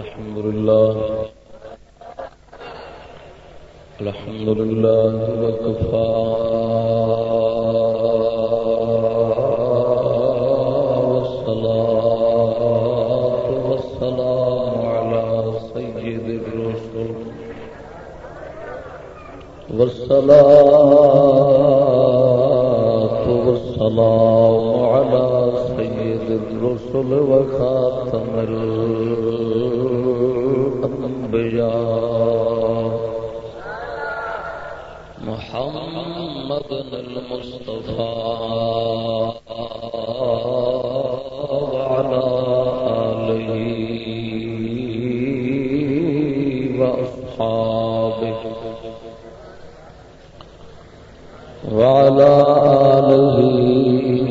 الحمد لله الحمد لله وكفى. والصلاة والسلام على سيد الرسل. والصلاة والسلام على سيد الرسل وخاتم الأنبياء محمد المصطفى وعلى آله وأصحابه. وعلى آله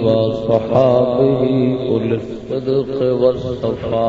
وصحابه أولي الصدق والصفاء.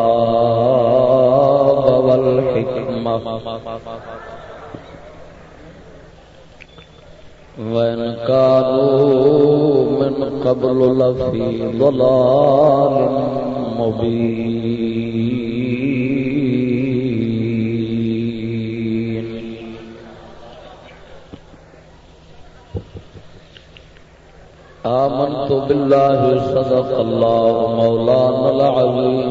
وإن كانوا من قبل لفي ضلال مبين آمنت بالله صدق الله مولانا العظيم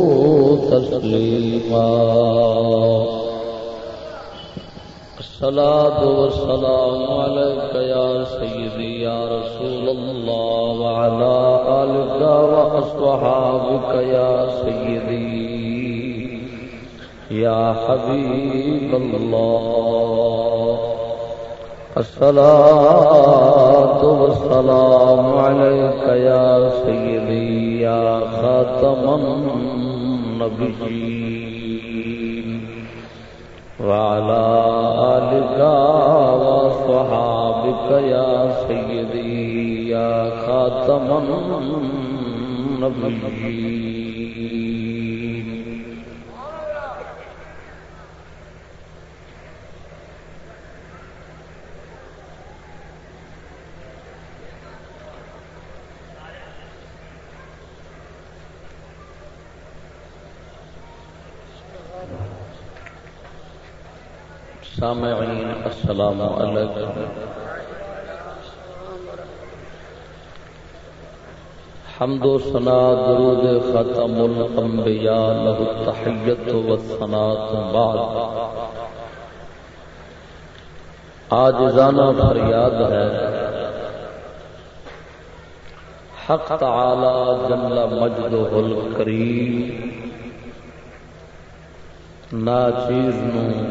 تسليما الصلاة والسلام عليك يا سيدي يا رسول الله وعلى آلك وأصحابك يا سيدي يا حبيب الله. الصلاة والسلام عليك يا سيدي يا خاتم النبيين. وعلى آلك وصحابك يا سيدي يا خاتم النبيين. سامعین السلام علیکم حمد و ثنا، درود ختم الانبیاء، له التحیت و ثناء بعد. آج آجزانہ فریاد ہے، حق تعالی جل مجدہ الکریم ناچیز نو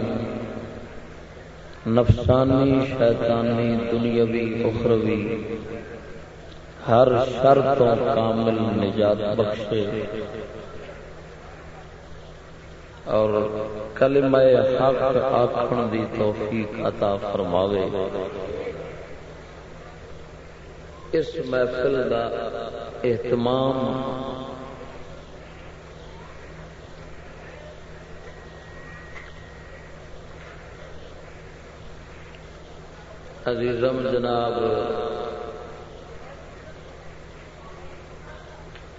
نفسانی، شیطانی، دنیاوی، اخروی، ہر شر تو کامل نجات بخشے۔ اور کلمہ حق آخن دی توفیق عطا فرماوے۔ اس محفل دا اہتمام عزیزم جناب،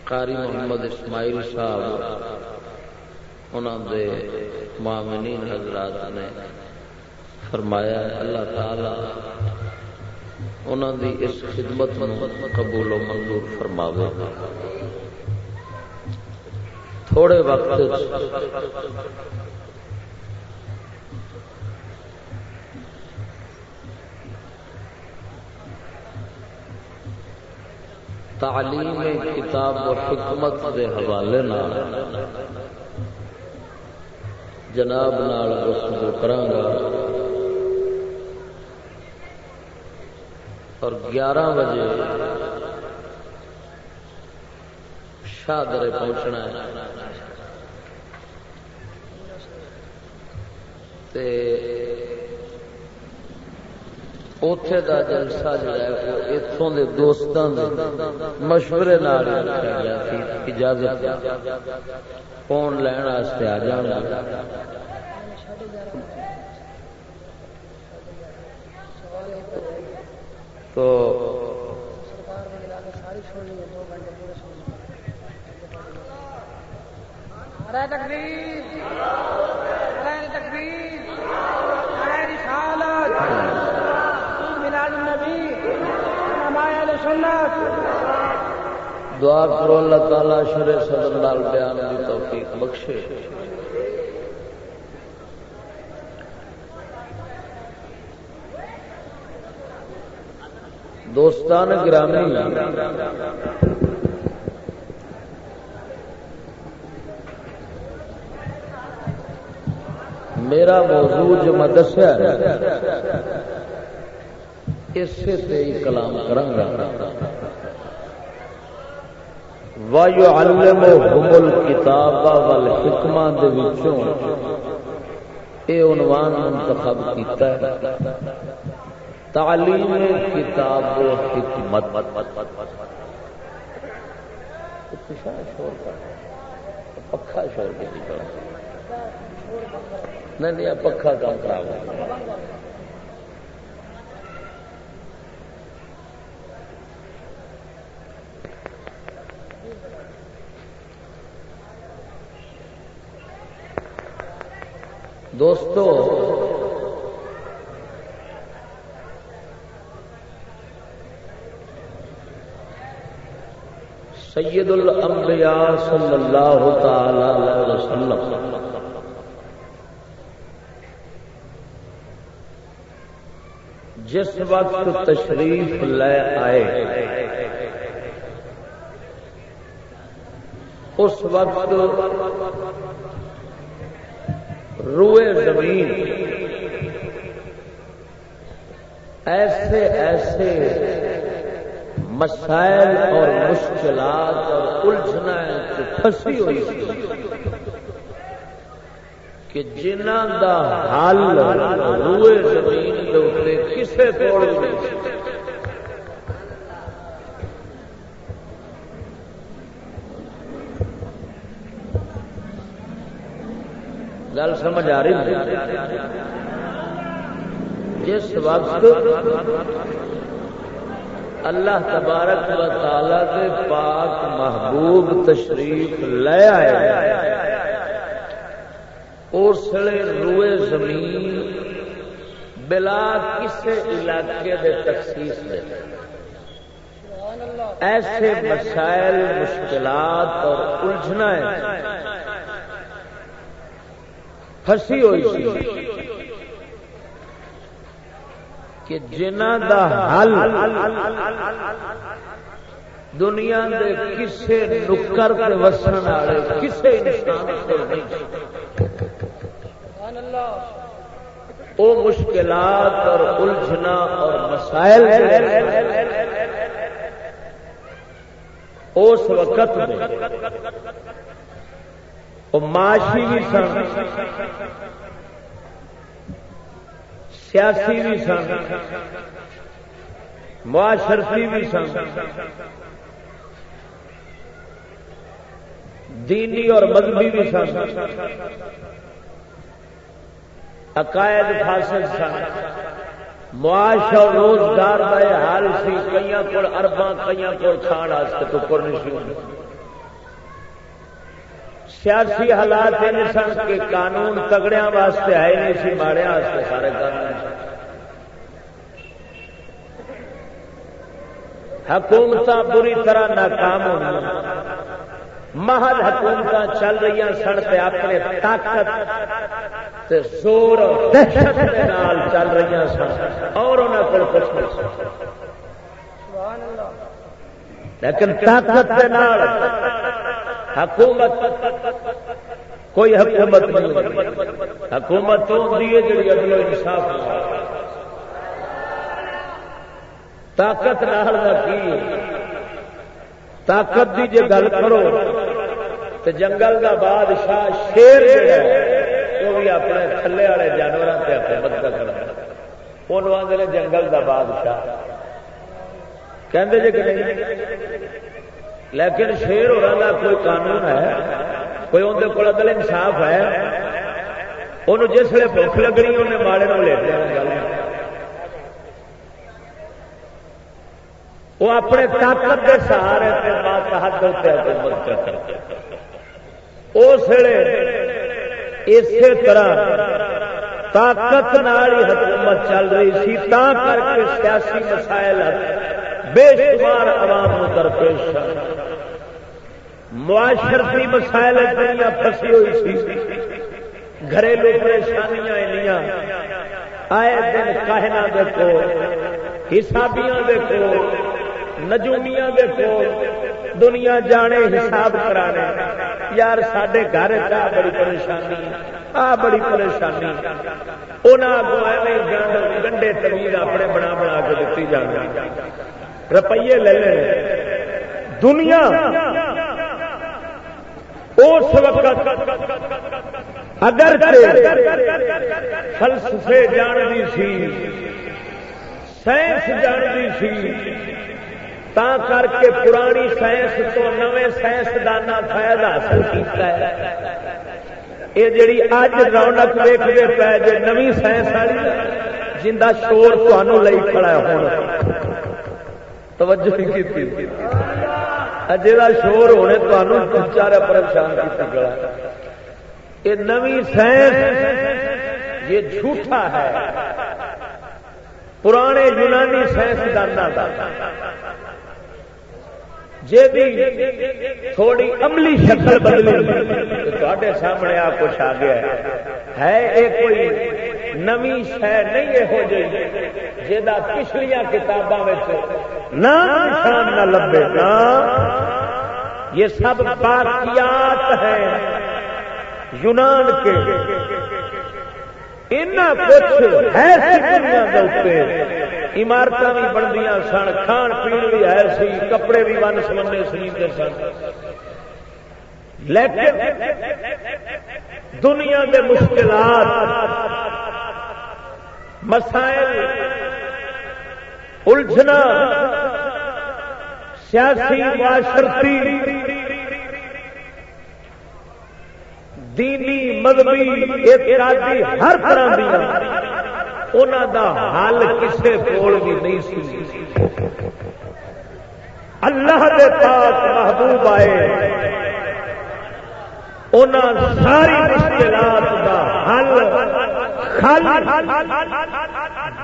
قاری محمد اسماعیل صاحب انہوں دے معامنین حضرات نے فرمایا، اللہ تعالی انہوں دی اس خدمت قبول و منظور فرماوے۔ تھوڑے وقت تعلیم کتاب و حکمت کے حوالے جناب نال گفتگو کرانگا اور گیارہ بجے شادرے پہنچنا ہے۔ تے اوتھے دا جلسہ جڑا ہے وہ اتوں دے دوستاں دے مشورے نال رکھا گیا سی، اجازت فون لین واسطے آ جانا تو تقریر تقریر۔ دعا کرو اللہ تعالی شر صدر لال بیان کی توفیق بخشے۔ دوستان گرامی، میرا موضوع جو میں دسیا اس سے کلام کروں گا وایو علم حمل کتاب وال حکماں دے وچوں۔ اے عنوان منتخب کیتا ہے۔ تعلیم کتاب و حکمت پکا شور کے نہیں پکا کام خراب ہو دوستو سید الانبیاء صلی اللہ تعالی علیہ وسلم، جس وقت تشریف لے آئے، اس وقت روئے زمین۔ ایسے ایسے مسائل اور مشکلات اور الجھنا پھنسی ہوئی کہ جنہ دا حل روئے زمین کے کسے توڑ نہیں۔ گل سمجھ آ رہی جس وقت اللہ تبارک و تعالی کے پاک محبوب تشریف لے آئے اس روئے زمین بلا کسی علاقے کے تخصیص دے۔ ایسے مسائل، مشکلات اور الجھنا پھسی ہوئی سی کہ جنہ دا حل دنیا دے کسے نکر کے وسن والے، کسے انسان کو نہیں۔ او مشکلات اور الجھنا اور مسائل اس وقت میں وہ معاشی بھی سن، سیاسی بھی سن، معاشرتی بھی سن۔ دینی اور مذہبی بھی سن۔ عقائد فاسد سن۔ معاش اور روزگار کا حال سی کئی کو ارباں کئی کو کھان واسطے ٹکر نہیں سی۔ سیاسی حالات سن کے قانون تگڑیا واسطے آئے نہیں سی ماڑیا واسطے سارے قانون حکومت بری طرح ناکام ہونا محل حکومت چل رہی سن پہ اپنے طاقت زور چل رہی سن۔ اور انہوں کو کچھ لیکن طاقت حکومت، کوئی حکومت نہیں حکومت تو ہوتی ہے جی اگلے انصاف طاقت نال کی؟ طاقت کی جی گل کرو تو جنگل کا بادشاہ شیر وہ بھی اپنے تھلے والے جانوروں سے حکومت کرنا وہ آدھے جنگل کا بادشاہ۔ کہ نہیں؟ لیکن شیر ہوا کوئی قانون ہے، کوئی اندر کو عدل انصاف ہے انہوں جس ویل بھوک لگنی انہیں ماڑے کو لے گل۔ وہ اپنے طاقت کے سہارے حکومت اس اسی طرح طاقت نال ہی حکومت چل رہی سی، تا کر کے سیاسی مسائل بے شمار عوام درپیش معاشرتی مسائل دنیا پسی ہوئی سی۔ گھریلو پریشانیاں آئے دن کہنا دیکھو حسابیاں دیکھو نجومیاں دیکھو دنیا جانے حساب کرانے۔ یار سڈے گھر آ بڑی پریشانی، آ بڑی پریشانی۔ انہوں گنڈے تبیر اپنے بنا بنا کے دیتی جانے روپیے لے لے۔ دنیا اس وقت اگر فلسفے جانتی سی، سائنس جانتی سی، تا کر کے پرانی سائنس تو نویں سائنسدان فائدہ حاصل کیتا ہے۔ یہ جڑی اج رونق ویکتے پے جی نو سائنس والی جا شور تمہوں لئی کھڑا ہونا توجہ کی جا شور ہونے تمہوں چارے پریشان کی گلا۔ یہ نوی سائنس یہ جھوٹا ہے۔ پرانے یونانی سائنسدانوں کا جی تھوڑی عملی شکل بدلی تے سامنے آ کچھ آ گیا ہے۔ یہ کوئی نمی شہ نہیں یہو جی جا پچھلیا کتابوں نہ لبے۔ نا یہ سب باقیات ہیں یونان کے۔ عمارت بھی بنتی سن، کھان پی بھی ہے سی، کپڑے بھی بن سمنے سنتے سن۔ لیکن دنیا کے مشکلات، مسائل الجھنا سیاسی معاشرتی دینی مذہبی اعتراضی ہر طرح دیا۔ انہوں دا حل کسے کول بھی نہیں سی اللہ دے پاک محبوب آئے۔ ان ساری مشکلات دا حل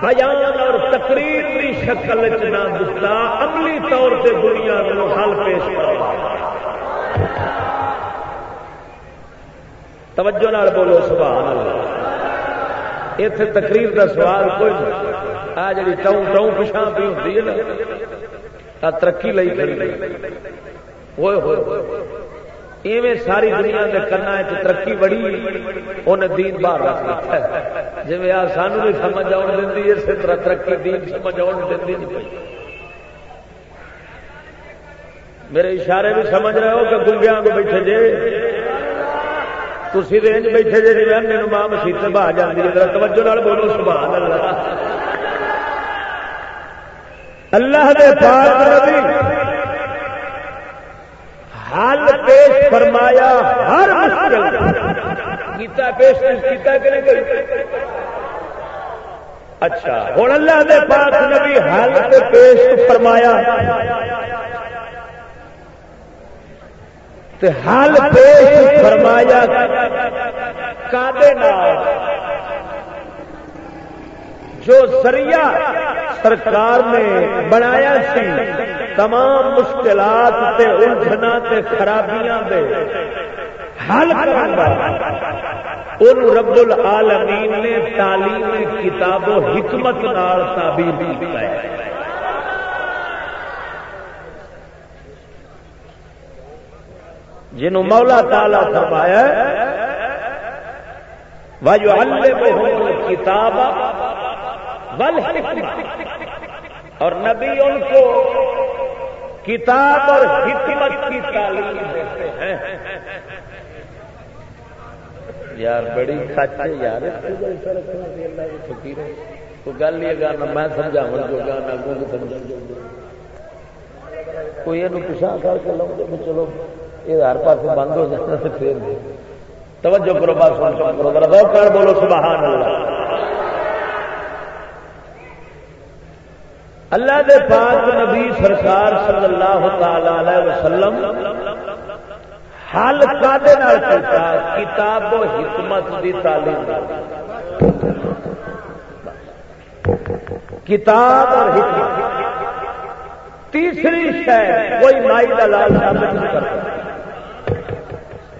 بیان اور تقریر کی شکل نہ دتا، عملی طور سے دنیا کو حل پیش کروا۔ توجہ نال بولو، سبحان اللہ۔ اتے تقریر کا سوال کوئی نہیں۔ آ جی ٹو ٹو پچھا پی ہوتی ہے نا ترقی لئی کھڑی ہوئے ہوئے ایویں ساری دنیا کے کنا ترقی بڑی انہیں دین باہر رکھ رکھا ہے۔ جی آ سانو بھی سمجھ آن دینی، اسی طرح ترقی دین سمجھ آن دینی میرے اشارے بھی سمجھ رہے ہو کہ گنگیا کو بیٹھے جے۔ تھی رینج بیٹھے جی میرے ماں مسیح بہا جاتی ہے توجہ نال بولو سبحان اللہ اللہ دے پاک حل پیش فرمایا ہر مشکل کیتا پیش کیتا کہ نہیں اچھا ہوں اللہ دے پاس نبی حل پیش فرمایا حل پیش فرمایا۔ کادے جو ذریعہ سرکار نے بنایا سی، تمام مشکلات تے الجھنا تے خرابیاں دے۔ حل ان رب العالمین نے تعلیم کتاب و حکمت نال تعبیر کیا ہے۔ جنہوں مولا تالا فرمایا واجو اللہ کتاب اور نبی ان کو کتاب اور حکمت کی تعلیم دیتے ہیں۔ یار، بڑی کچھ یار۔ تو گل یہ گا میں سمجھاو جو گا نہ کوئی یہ پچھا کر کے لو چلو۔ یہ ہر پاس بند ہو جاتا تو پھر توجہ کرو بات کرو ذرا کر بولو سبحان اللہ اللہ دے پاک نبی سرکار صلی اللہ تعالی علیہ وسلم حال کا کتاب و حکمت دی تعلیم کتاب اور حکمت تیسری شہ کوئی مائی کا لال ثابت نہیں کرتا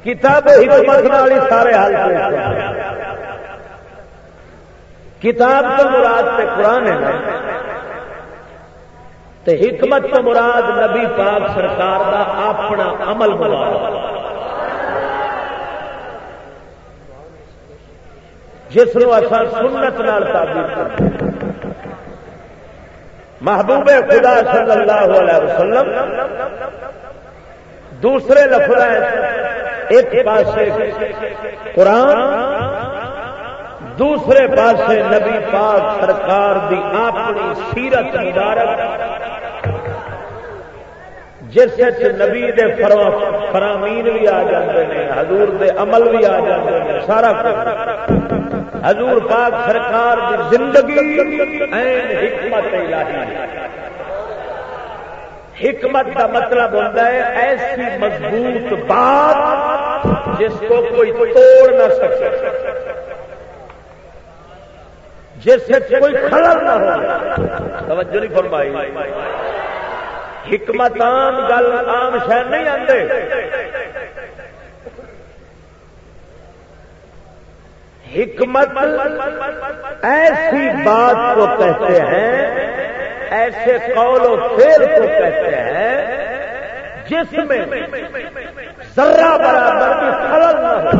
کتاب حکمت والی سارے حال کتاب تو مراد سے قرآن ہے تے حکمت تو مراد نبی پاک سرکار دا اپنا عمل بنا جس کو اصا سنت نال تعبیر کرتے محبوب خدا صلی اللہ علیہ وسلم دوسرے لفظ ایک پاس قرآن، دوسرے پاسے نبی پاک سرکار دی اپنی سیرت مبارک، جس نبی دے فرامین بھی آ جاتے ہیں حضور دے عمل بھی آ جاتے ہیں سارا کچھ۔ حضور پاک سرکار دی زندگی این حکمت الہی حکمت کا مطلب ہوتا ہے ایسی مضبوط بات جس کو کوئی توڑ نہ سکے۔ جس سے کوئی خلل نہ ہو۔ توجہ نہیں فرمائی۔ حکمت عام، گل عام شہر نہیں آتے۔ حکمت ایسی بات کو کہتے ہیں ایسے قول و فیل کو کہتے ہیں جس میں ذرا برابر بھی خلل نہ ہو۔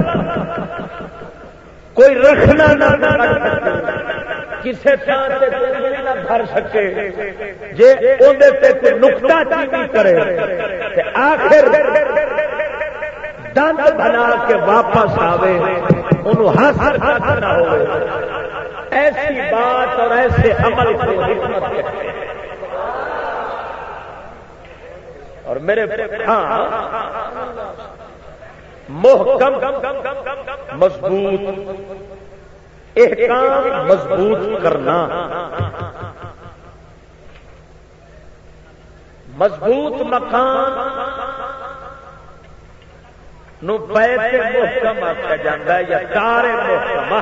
کوئی رکھنا نہ کسی تھان سے نہ بھر سکے۔ جی کوئی نقطہ چینی کرے آخر دند بنا کے واپس آوے انہوں حاصل نہ ہو ایسی بات اور ایسے عمل کو حکمت کہتے ہیں اور میرے ہاں محکم، مضبوط، احکام مضبوط کرنا۔ مضبوط مکان نو پیسے محکم آتا جاتا ہے یا کارے محکم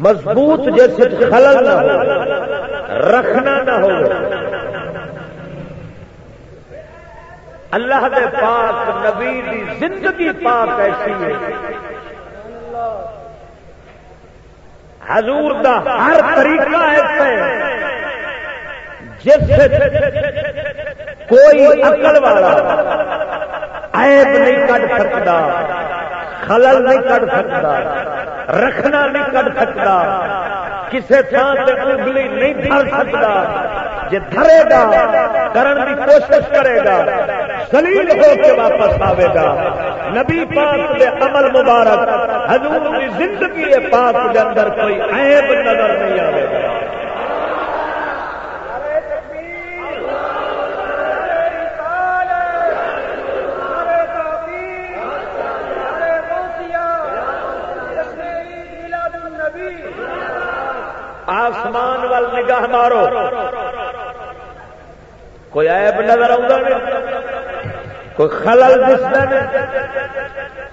مضبوط جیسے خلل نہ ہو۔ رکھنا نہ ہو۔ اللہ دے پاک نبی دی زندگی پاک ایسی ہے۔ حضور دا ہر طریقہ ایسا ہے۔ جس کوئی عقل والا عیب نہیں کٹ سکتا، خلل نہیں کٹ سکتا۔ رکھنا نہیں کٹ سکتا۔ کسی تھان سے انگلی نہیں دھر سکتا۔ جی دھرے گا، کرن کی کوشش کرے گا سلیل ہو کے واپس آئے گا۔ نبی پاک کے عمل مبارک، حضور کی زندگی پاک کے اندر کوئی عیب نظر نہیں آئے گا۔ آسمان وال نگاہ مارو۔ کوئی عیب نظر کوئی خلل دستا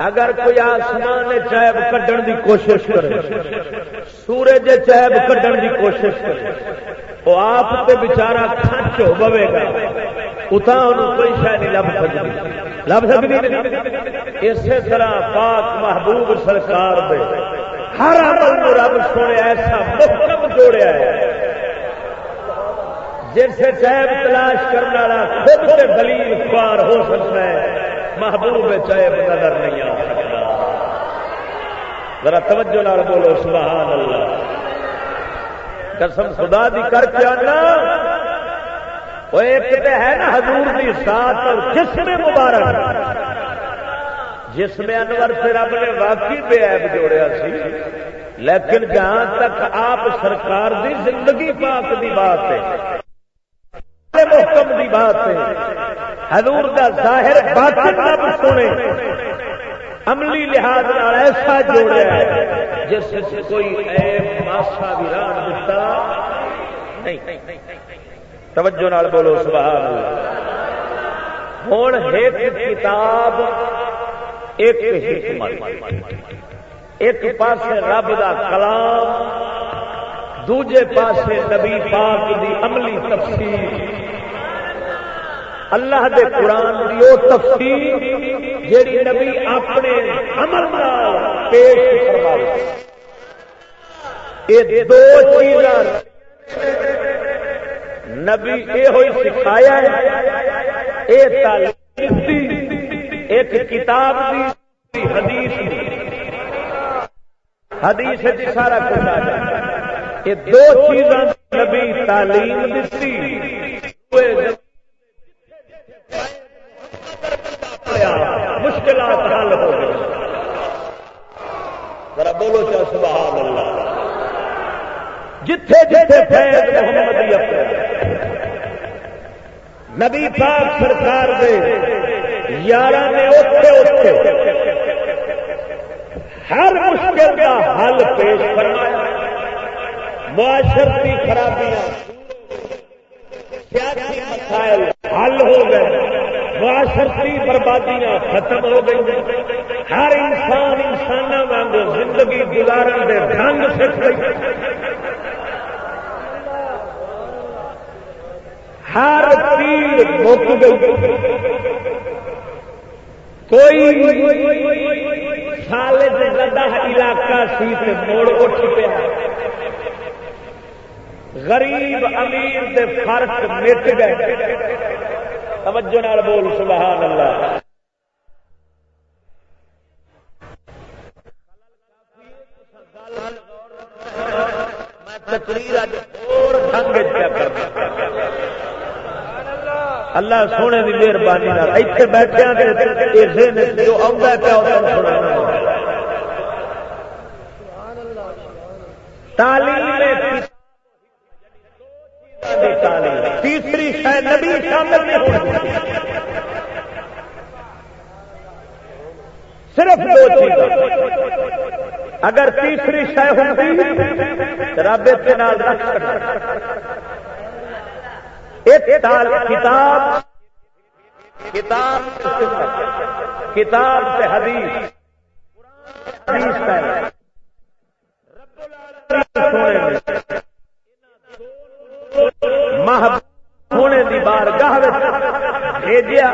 اگر کوئی آسمان چیب کھڈن دی کوشش کرے، سورج چیب کھڈن دی کوشش کرے وہ آپ تے بچارا کھچ ہو بوے گا۔ اتنا کوئی شاید نہیں لب سکتی۔ لب سکتی اسی طرح پاک محبوب سرکار دے ہر عمل رب سونے ایسا محکم جوڑیا ہے۔ جس سے تلاش کرنے والا خود سے دلیل خوار ہو سکتا ہے، محبوب چیب نظر نہیں آ سکتا۔ ذرا توجہ نال بولو سبحان اللہ قسم خدا دی کر کے آنا۔ وہ ایک ہے نا حضور دی ساتھ اور جسم مبارک۔ جسم انور سے رب نے واقعی بے عیب جوڑیا سی۔ لیکن جہاں تک آپ سرکار دی زندگی پاک دی بات ہے محکم کی بات ہے، حضور کا ظاہر باطن رب سونے عملی لحاظ ایسا جوڑا جس کوئی ایب ماسا بھی ران دیتا نہیں۔ توجہ نال بولو، سبحان اللہ۔ ہوں ایک کتاب ایک حکمت۔ ایک پاس رب دا کلام، دوجے پاسے نبی پاک دی عملی تفسیر۔ اللہ دے قرآن کی وہ تفصیل جیڑی نبی اپنے عمل پیش یہ دو چیزاں نبی یہ ہوئی سکھایا ہے۔ یہ تعلیم ایک کتاب دی حدیث حدیث جی سارا کچھ آ جائے۔ یہ دو چیزاں نبی تعلیم دیتی مشکلات حل ہو گئی ذرا بولو چا سبحان اللہ جتھے جتھے فیض محمد نبی پاک سرکار دے یار نے اتے اتے ہر مشکل کا حل پیش فرمایا۔ معاشرتی خرابیاں، سیاسی مسائل حل ہو گئے۔ معاشرتی بربادیاں ختم ہو گئی۔ ہر انسان انسان واگ زندگی گزارن کے ڈنگ سکھ گئی ہر تیر مک گئی۔ کوئی علاقہ سی موڑ اٹھ پیا۔ غریب امیر دے فرق مٹ گئے۔ توجہ نال بول، سبحان اللہ۔ اللہ سونے کی مہربانی اتنے بیٹھے جو آتا تعلیم تیسری شاید نبی شامل نہیں ہو صرف دو چیز اگر تیسری شہ ہوتی رابطے رکھ ایک کتاب کتاب کتاب سے حدیث۔ حدیث ہونے دی بار گاہ بھیجیا۔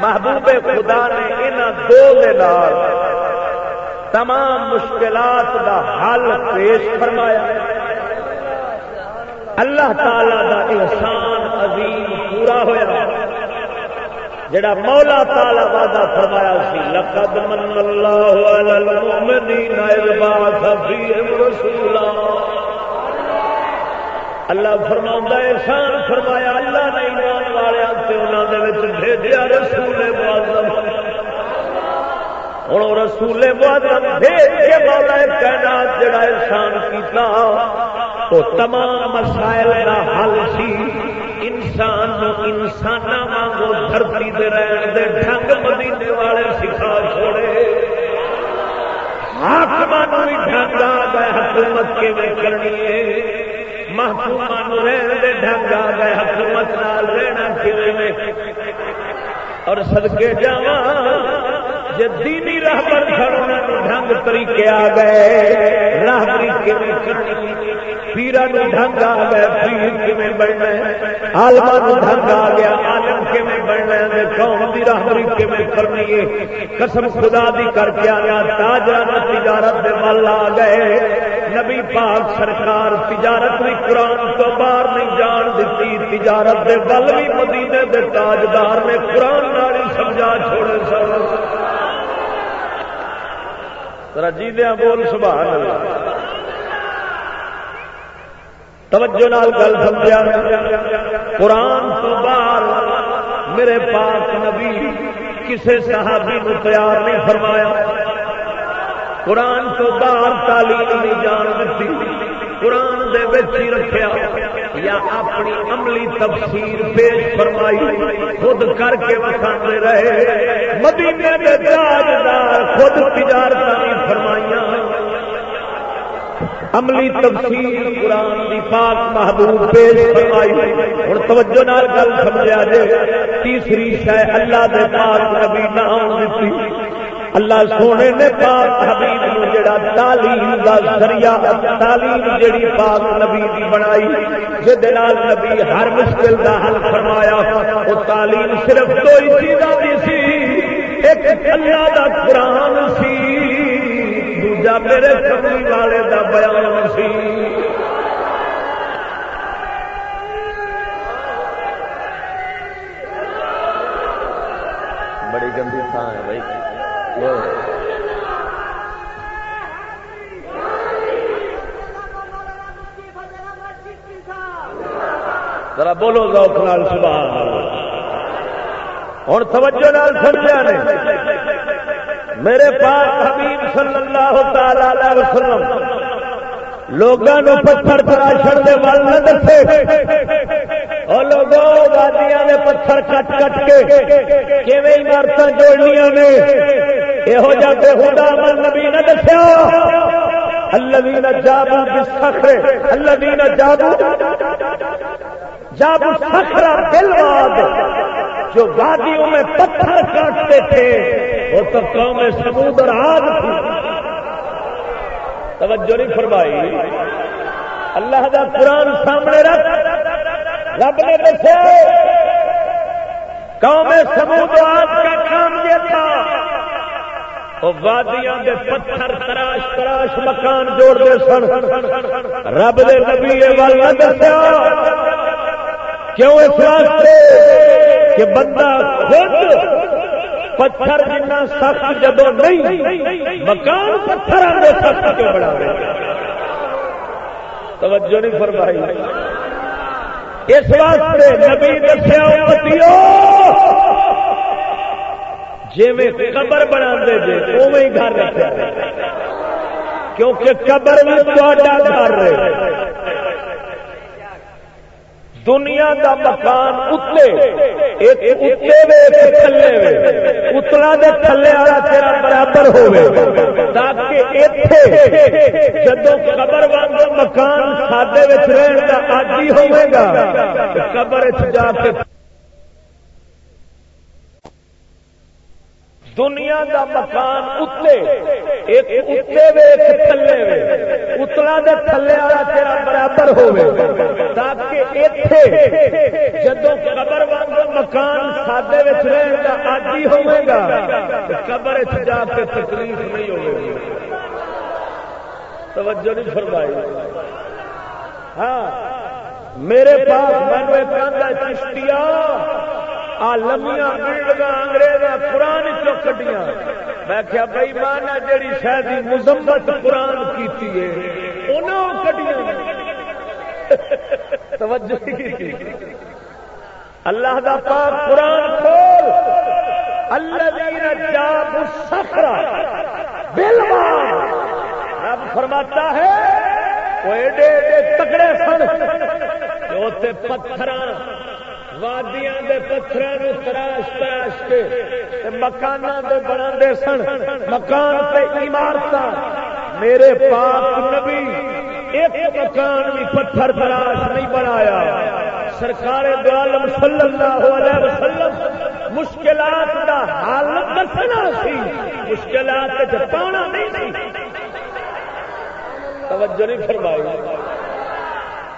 محبوب خدا نے ان دو تمام مشکلات دا حل پیش فرمایا۔ اللہ تعالی دا احسان پورا ہوا جڑا مولا تالا وعدہ فرمایا سی، لقد من اللہ علی المؤمنین اذ بعث فیہم رسولا۔ اللہ فرما احسان فرمایا، اللہ نے ایمان والوں بھیجا رسول معظم۔ ہوں رسول معظم بھیج کے مولا کائنات جڑا احسان کیتا وہ تمام مسائل کا حل سی۔ انسان نو انسان وانگو دھرتی دے رہن دے ڈھنگ مدینے والے سکھا چھوڑے۔ حاکمان بھی ڈھنگ آ گئے حکومت کے کرنی ہے؟ محکوم رہن دے ڈھنگ آ گئے حکومت نال رہنا کیویں؟ اور سدکے جا جی راہ پر کھڑنا ڈھنگ طریقے آ گئے راہ طریقے کرنی؟ پیرا نو ڈھنگ آ گیا پیر کیون بننا آلما نو ڈھنگ آ گیا آلم کیون بننا قوم کی راہبری کیون کرنی ہے قسم خدا دی کر کے آیا تاجر تجارت دے مل آ گئے۔ نبی پاک سرکار تجارت بھی قرآن تو باہر نہیں جان دیتی، تجارت دے بل بھی مدینے دے تاجدار نے قرآن ناری سمجھا چھوڑے سر رجیدیا بول، سبحان اللہ۔ توجہ نال گل سمجھا۔ قرآن تو بعد میرے پاس نبی کسے صحابی نو تیار نہیں فرمایا۔ قرآن تو باہر تعلیم نہیں جان دیتی قرآن دے ہی رکھیا۔ یا اپنی عملی تفسیر پیش فرمائی، خود کر کے وکھاتے رہے۔ مدینے کے تاجدار خود تجارت نہیں فرمائیاں۔ عملی تفسیر قرآن دی پاک محبوب پیش فرمائی۔ اور توجہ نال گل سمجھا جے۔ تیسری شے اللہ دے پاک نبی نام دتی اللہ سونے نے پاک حبیب نو جڑا تعلیم دا ذریعہ تعلیم جڑی پاک نبی دی بنائی جے نال نبی ہر مشکل دا حل فرمایا۔ او تعلیم صرف دو ہی چیزاں دی سی۔ ایک اللہ دا قرآن سی دوجا میرے کملی والے دا بیان سی بڑی گندی تھان ہے بھائی ذرا بولو ذوق نال سبحان ہوں توجہ نال سمجھا نے میرے پاس حبیب صلی اللہ تعالی وسلم لوگوں پتھر تراشن کے ول نہ دسے۔ اور لوگوں وادیاں نے پتھر کٹ کٹ کے عمارت جوڑنیا نے؟ یہو جا کے ہدا من نبی نے دسیا۔ الذين جابوا بالصخر الذين جابوا جابوا الصخر بالواد، جو وادیوں میں پتھر کاٹتے تھے۔ وہ تو قوم سمود اور آگ تھی۔ توجہ نہیں فرمائی۔ اللہ کا قرآن سامنے رکھ۔ رب نے دسے قوم سمود آگ کا کام یہ تھا۔ وادیاں دے پتھر تراش تراش مکان جوڑتے سن۔ رب دے نبی والا دسیا۔ کیوں اس واسطے کہ بندہ خود پتھر جنا سخت جدو نہیں، مکان پتھر آنے سخت کیوں بڑا توجہ نہیں فرمائی۔ اس واسطے نبی دسیا پتیو جی قبر بنا دے جے اوے گھر رکھا کیونکہ قبر بھی تو گھر رہے دنیا دا مکان اتلے تھلے اتلا دے تھلے والا تیرا برابر ہوئے تاکہ اتے جدو قبر واگ مکان سادے رہن کا آج ہی ہوئے گا قبر جا کے دنیا دا مکان اتلے ایک اتلے وے، ایک تھلے وے۔ اتلا دے تھلے والا تیرا برابر ہوئے تاکہ ایتھے جدو قبر وانگ مکان سادے وچ رہن دا اج ہی ہوئے گا، قبر وچ جا کے تکلیف نہیں ہوے گی۔ توجہ نہیں فرمائی۔ ہاں میرے پاس میں نے کہا چشتیاں چشتیا لمیا بلڈنگ انگریز قرآن چو کٹیاں میں کیا بھائی مانا جیڑی شاید مذمت قرآن کی توجہ اللہ دا پاک قرآن کھول۔ اللہ جاب سخرا بلوان رب فرماتا ہے، وہ ایڈے ایڈے تکڑے سن پتھر وادیاں دے پتھروں تراش تراش کے مکان دے بنا سن۔ مکان تے عمارت میرے پاک نبی ایک مکان بھی پتھر تراش نہیں بنایا۔ سرکار دعالم صلی اللہ علیہ وسلم مشکلات کا حل دسنا سی۔ مشکلات پانا نہیں سی۔ توجہ نہیں فرمائی۔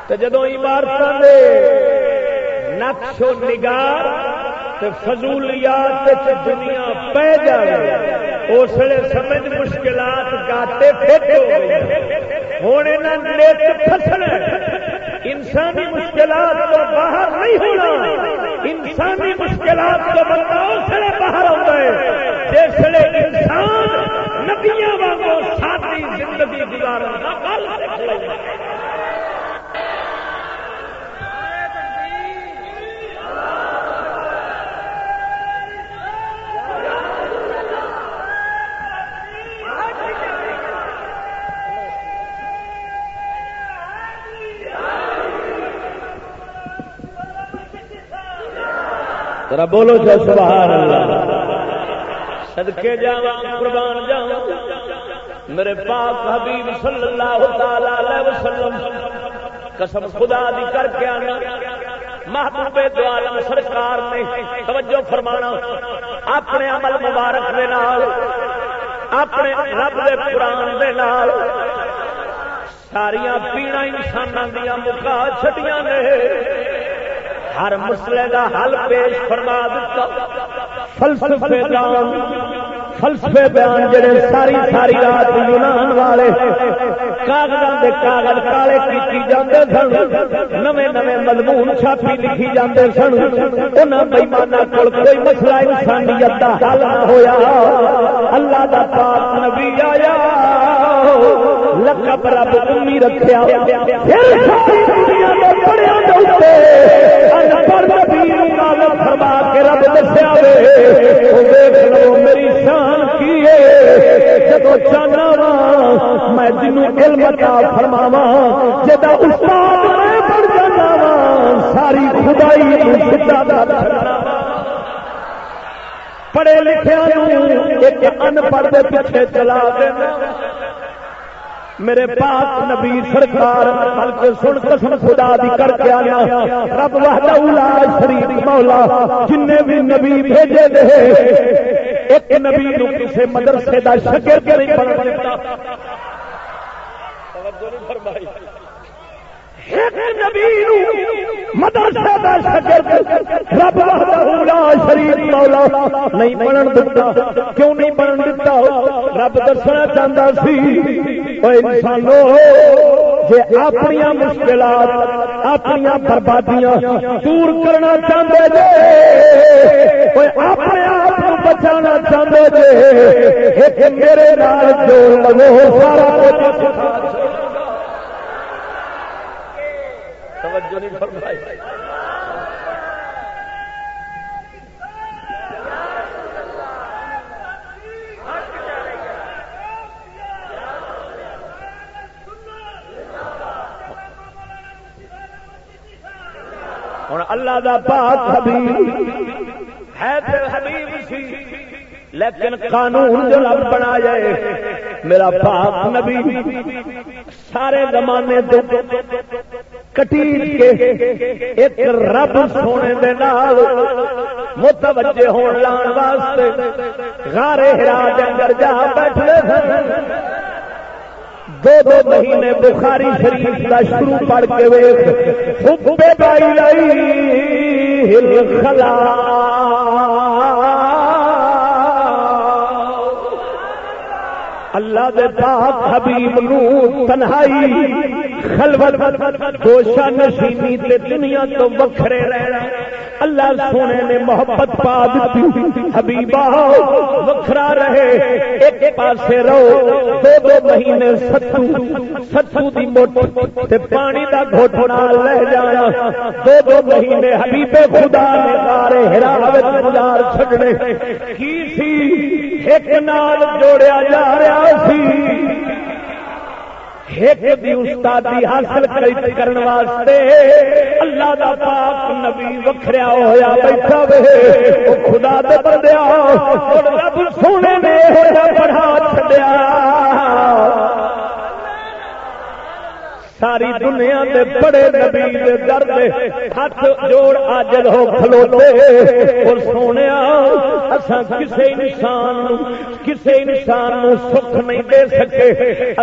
تو جدو عمارت دے نقش و نگار فضولیات دنیا پہ جائے اس لیے سمجھ مشکلات گاتے فٹ ہو گئی۔ ہوں نیت فسل انسانی مشکلات تو باہر نہیں ہونا۔ انسانی مشکلات تو بندہ اس لیے باہر ہوتا ہے جس لیے انسان نبیاں واگوں ساتھی زندگی گزارنا ذرا بولو جو سبحان اللہ۔ صدقے جاواں، قربان جاواں۔ میرے پاک حبیب صلی اللہ تعالی علیہ وسلم، قسم خدا دی کر کے آنا۔ محبوب دو عالم سرکار نے توجہ فرمانا، اپنے عمل مبارک دے نال، اپنے رب دے قرآن دے نال۔ ساریاں پیڑا انسانوں دیا مکا چھٹیاں نے۔ ہر مسئلے کا حل پیش فرما دیتا فلسفے جان فلسفے بیان جڑے ساری ساری رات یونان والے کاغذ کے کاغذ کالے کی جاندے سن، نویں نویں مضمون چھاپی لکھی جاندے سن۔ انہاں بےمانہ کول کوئی مسئلہ انسانیت دا حل نہ ہویا۔ اللہ دا پاک نبی آیا۔ لقب رب امی رکھیا پھر دے نبی فرما کے رب دسیا وے، او دیکھ لو میری شان کی ہے؟ جب چاہنا وا میں جنوں علم عطا فرماواں جدا استاد میں بن جانا وا ساری خدائی سیدھا پڑھے لکھے ایک ان پڑھ دے پیچھے چلا دینا میرے پاک نبی سرکار بلکہ سن قسم خدا دی کر کے آیا۔ رب وحدہ لا شریف مولا جن بھی نبی بھیجے دے۔ ایک نبی نو کسے مدرسے دا شاگرد نہیں بن دیتا توجہ نہیں فرمائی۔ مدرسے کا شگرد رب شریف مولا، نہیں بنن دتا۔ کیوں نہیں بنن دتا؟ رب دسنا چاہتا سی انسانو جی اپنی مشکلات اپنی بربادیاں دور کرنا چاہتے جے اپنے آپ کو بچانا چاہتے جے میرے نال جوڑ لگو سارا کچھ توجہ نہیں فرمائی ہوں اللہ دا پاک حبیب ہے حبیب سی۔ لیکن قانون جو رب بنا جائے میرا پاک نبی سارے زمانے کٹیر کے ایک رب سونے دے نال متوجہ ہون لان واسطے غارے ہرا جنگر جا بیٹھے سن۔ دو دو مہینے بخاری شریف کا شروع پڑھ کے ویخ حبے بائی لائی خلا اللہ دے پاک حبیب نو تنہائی خلوت گوشا نشینی تے دنیا تو وکھرے رہنا۔ اللہ سونے نے محبت پا دیتی حبیبا وکھرا رہے۔ ایک پاسے رہو۔ دو دو مہینے ستو ستو دی موٹ تے پانی دا گھوٹ نال لے جانا۔ دو دو مہینے حبیب خدا نے سارے ہراوت گزار چھڈنے۔ کی سی؟ ایک نال جوڑیا جا رہا سی۔ دی استادی حاصل کرن واسطے اللہ دا پاک نبی وکھریا ہویا بیٹھا وے، او خدا دے بندیا رب سونے نے پڑھا چھڈیا۔ ساری دنیا دے بڑے نبی دے درد ہاتھ جوڑ آجل ہو کھلوتے اور سونے اسا کسے انسان کسے انسان نو سکھ نہیں دے سکے۔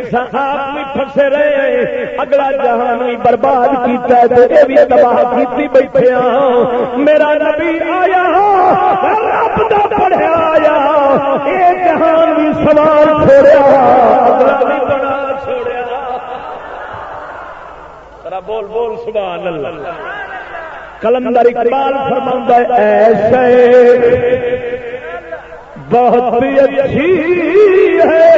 اسا آپ بھی پھسے رہے ہیں۔ اگلا جہان بھی برباد کیتا ہے تے اے بھی تباہ کیتی بیٹھے ہاں میرا نبی آیا، رب دا پڑھیا آیا۔ اے جہان بھی سوال چھوڑیا۔ اگلا بھی بڑا چھوڑیا بول بول، سبحان اللہ۔ کلندر اقبال فرما ایسے بہت اچھی ہے۔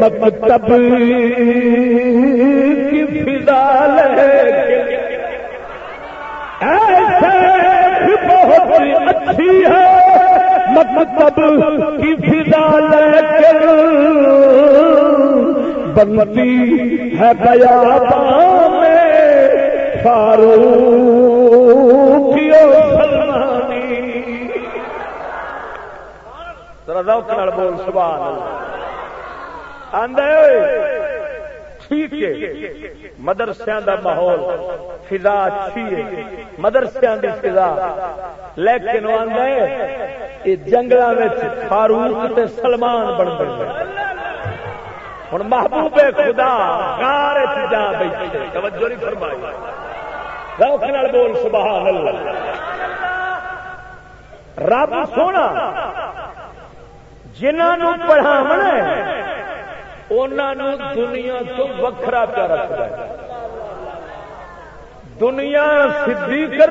مکتب کی فضا ایسے بہت اچھی ہے۔ مکتب کی فضا لے کر بنتی ہے بیا میں فاروق سلمانی بول سوال آدھے ٹھیک ہے۔ مدرسے دا ماحول، فضا اچھی ہے۔ مدرسے دی فضا۔ لیکن آدھے یہ جنگل فاروق سلمان بن بن ہوں محبوب خدا گار جا بیٹھے۔ توجہ نہیں فرمائی۔ روک نال بول، سبحان اللہ۔ رب سونا جنہوں پڑھاونا انہوں دنیا تو وکھرا پیا رکھتا ہے۔ دنیا سدھی کر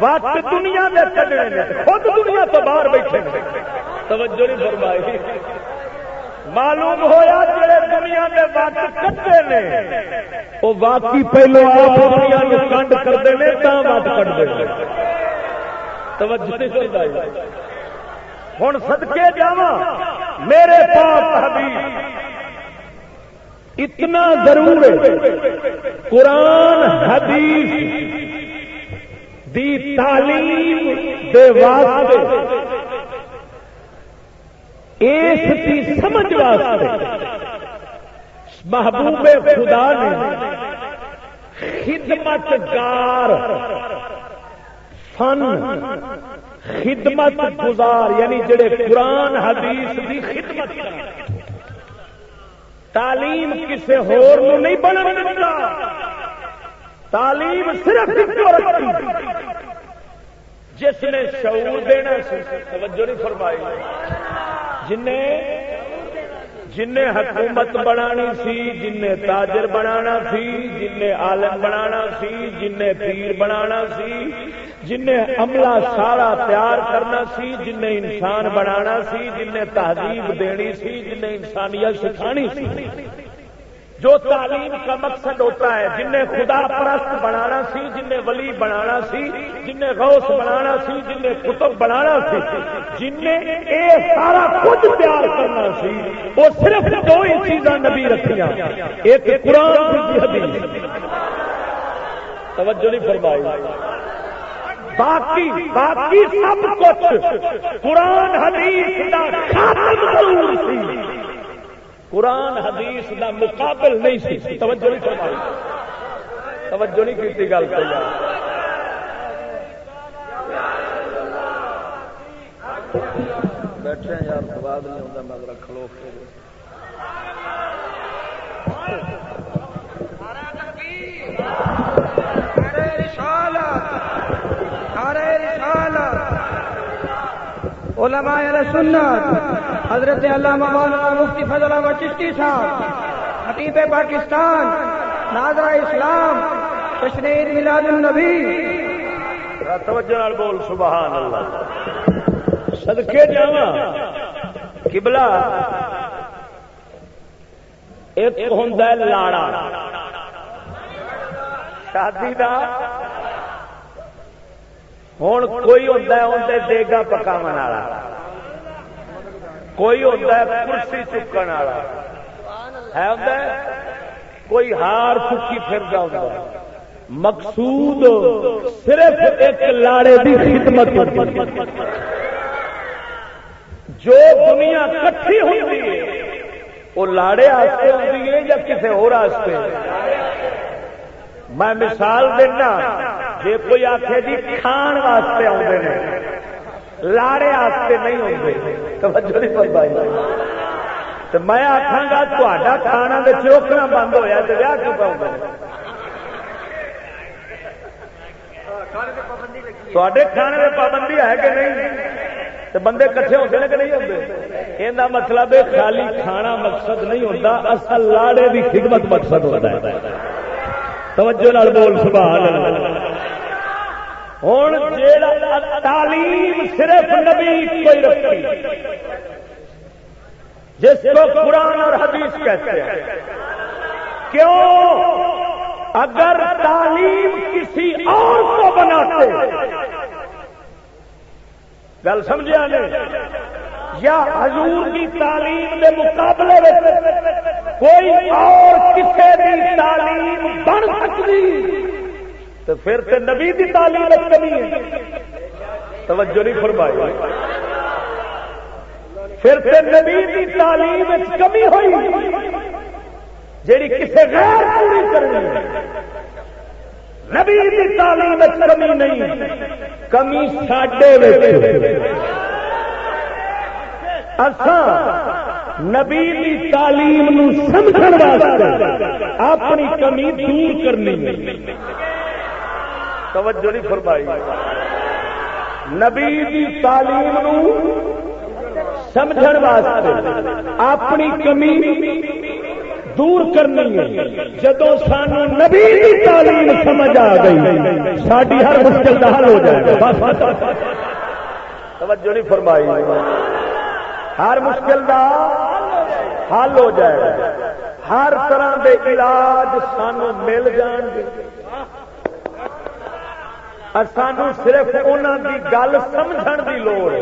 وقت دنیا میں کھڑے خود دنیا تو باہر بیٹھے توجہ نہیں فرمائی۔ معلوم ہوا جڑے دنیا کے وقت کٹے نے وہ واقعی پہلو آپ دنیا کو کنڈ کرتے ہیں تو وقت کٹتے توجہ ہوں سدکے جا میرے پاس حبیب، اتنا ضرور ہے۔ قرآن حدیث دی تعلیم دے واسطے اس کی سمجھ واسطے محبوب خدا نے خدمت گار فن، خدمت گزار یعنی جڑے قرآن، حدیث کی خدمت تعلیم کسی ہور نہیں بنا تعلیم صرف جس نے شعور دینا توجہ نہیں فرمائی۔ جن جن حکومت بنانی سی جن تاجر بنانا سی جن عالم بنانا سی جن پیر بنانا سی جن عملہ سارا تیار کرنا سی جن انسان بنانا سی جن تہذیب دینی سی جن انسانیت سکھانی سی۔ جو تعلیم کا مقصد ہوتا ہے، جن نے خدا پرست بنانا سی، جن نے ولی بنانا سی، جن نے غوث بنانا سی، جن نے کتب بنانا سی، جن نے یہ سارا کچھ تیار کرنا سی، وہ صرف دو ہی چیزاں نبی رکھیا ایک قرآن توجہ نہیں فرمائی۔ باقی باقی سب کچھ قرآن حدیث کا خاتم ضرور سی۔ قرآن حدیث دا مقابل نہیں سی۔ توجہ نہیں فرمائی۔ توجہ نہیں کی گل کر بیٹھے یار سواد نہیں ہوتا مگر کھلو کے۔ علماء سنت، حضرت علامہ مولانا مفتی فضل احمد چشتی صاحب حتیب پاکستان، ناظرہ اسلام تشنید میلاد النبی۔ توجہ بول، سبحان اللہ۔ صدقے جاوا قبلہ ایک ہوں لاڑا۔ شادی دا ہوں کوئی ہوتا ہے اندر دیگا پکاو والا۔ کوئی ہوتا ہے کرسی چکن والا۔ ہے ہوتا ہے؟ کوئی ہار چکی پھر ہوتا ہے۔ مقصود صرف ایک لاڑے کی خدمت جو دنیا کٹھی ہوئی ہے، وہ لاڑے آستے ہوتی ہے یا کسی اور میں مثال دینا جی کوئی آخ جی کھان واسطے آتے ہیں لاڑے واسطے نہیں ہوتے توجہ نہیں فرمائی۔ تو میں آخا گا تا کھانا تو چوکنا بند ہوا تو ویاہ کیوں پاؤں تے کھانے میں پابندی ہے کہ نہیں؟ تو بندے کٹھے ہوتے ہیں کہ نہیں ہوتے یہ مطلب خالی کھانا مقصد نہیں ہوتا اصل لاڑے کی خدمت مقصد ہوتا ہے۔ توجہ نال بول، سبحان اللہ۔ ہوں تعلیم صرف نبی کوئی رکھی جس کو قرآن اور حدیث کہتے ہیں۔ کیوں؟ اگر تعلیم کسی اور کو بناتے، گل سمجھا نہیں؟ یا حضور کی تعلیم کے مقابلے کوئی اور کسی بھی تعلیم بن سکتی؟ تو پھر تو نبی کی تعلیم کمی ہے۔ توجہ نہیں فرمائی۔ پھر تو نبی کی تعلیم کمی ہوئی۔ جیڑی کسی غیر پوری کرنی نبی کی تعلیم کمی نہیں۔ کمی ساڈے نبی کی تعلیم سمجھنے واسطے اپنی کمی دور کرنی توجہ نہیں فرمائی۔ نبی کی تعلیم سمجھ واسطے اپنی کمی دور کرنی ہے۔ جدو سان نبی کی تعلیم سمجھ آ گئی ساری ہر مشکل کا حل ہو جائے توجہ نہیں فرمائی۔ ہر مشکل کا حل ہو جائے گا۔ ہر طرح کے علاج سان مل جان گے۔ سانو صرف انہوں کی گل سمجھ کی لوڑ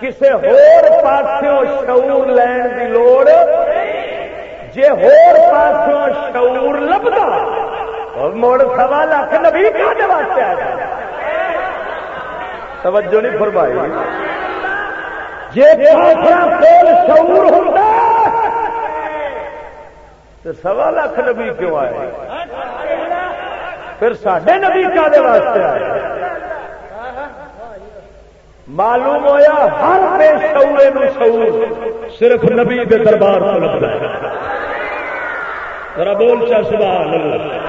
کسی ہور پاسوں شعور لین کی لوڑ جی ہور پاسوں شعور لبدا مڑ سوا لاکھ نبی کھانے واسطے آ توجہ نہیں فرمائی۔ جی کول شعور ہوتا تو سوا لاکھ نبی کیوں آئے؟ پھر سڈے نبی کا واسطے آئے؟ معلوم ہویا ہر بے شعورے نو شعور صرف نبی دے دربار کو لگتا ہے۔ ذرا بول چا سبحان اللہ۔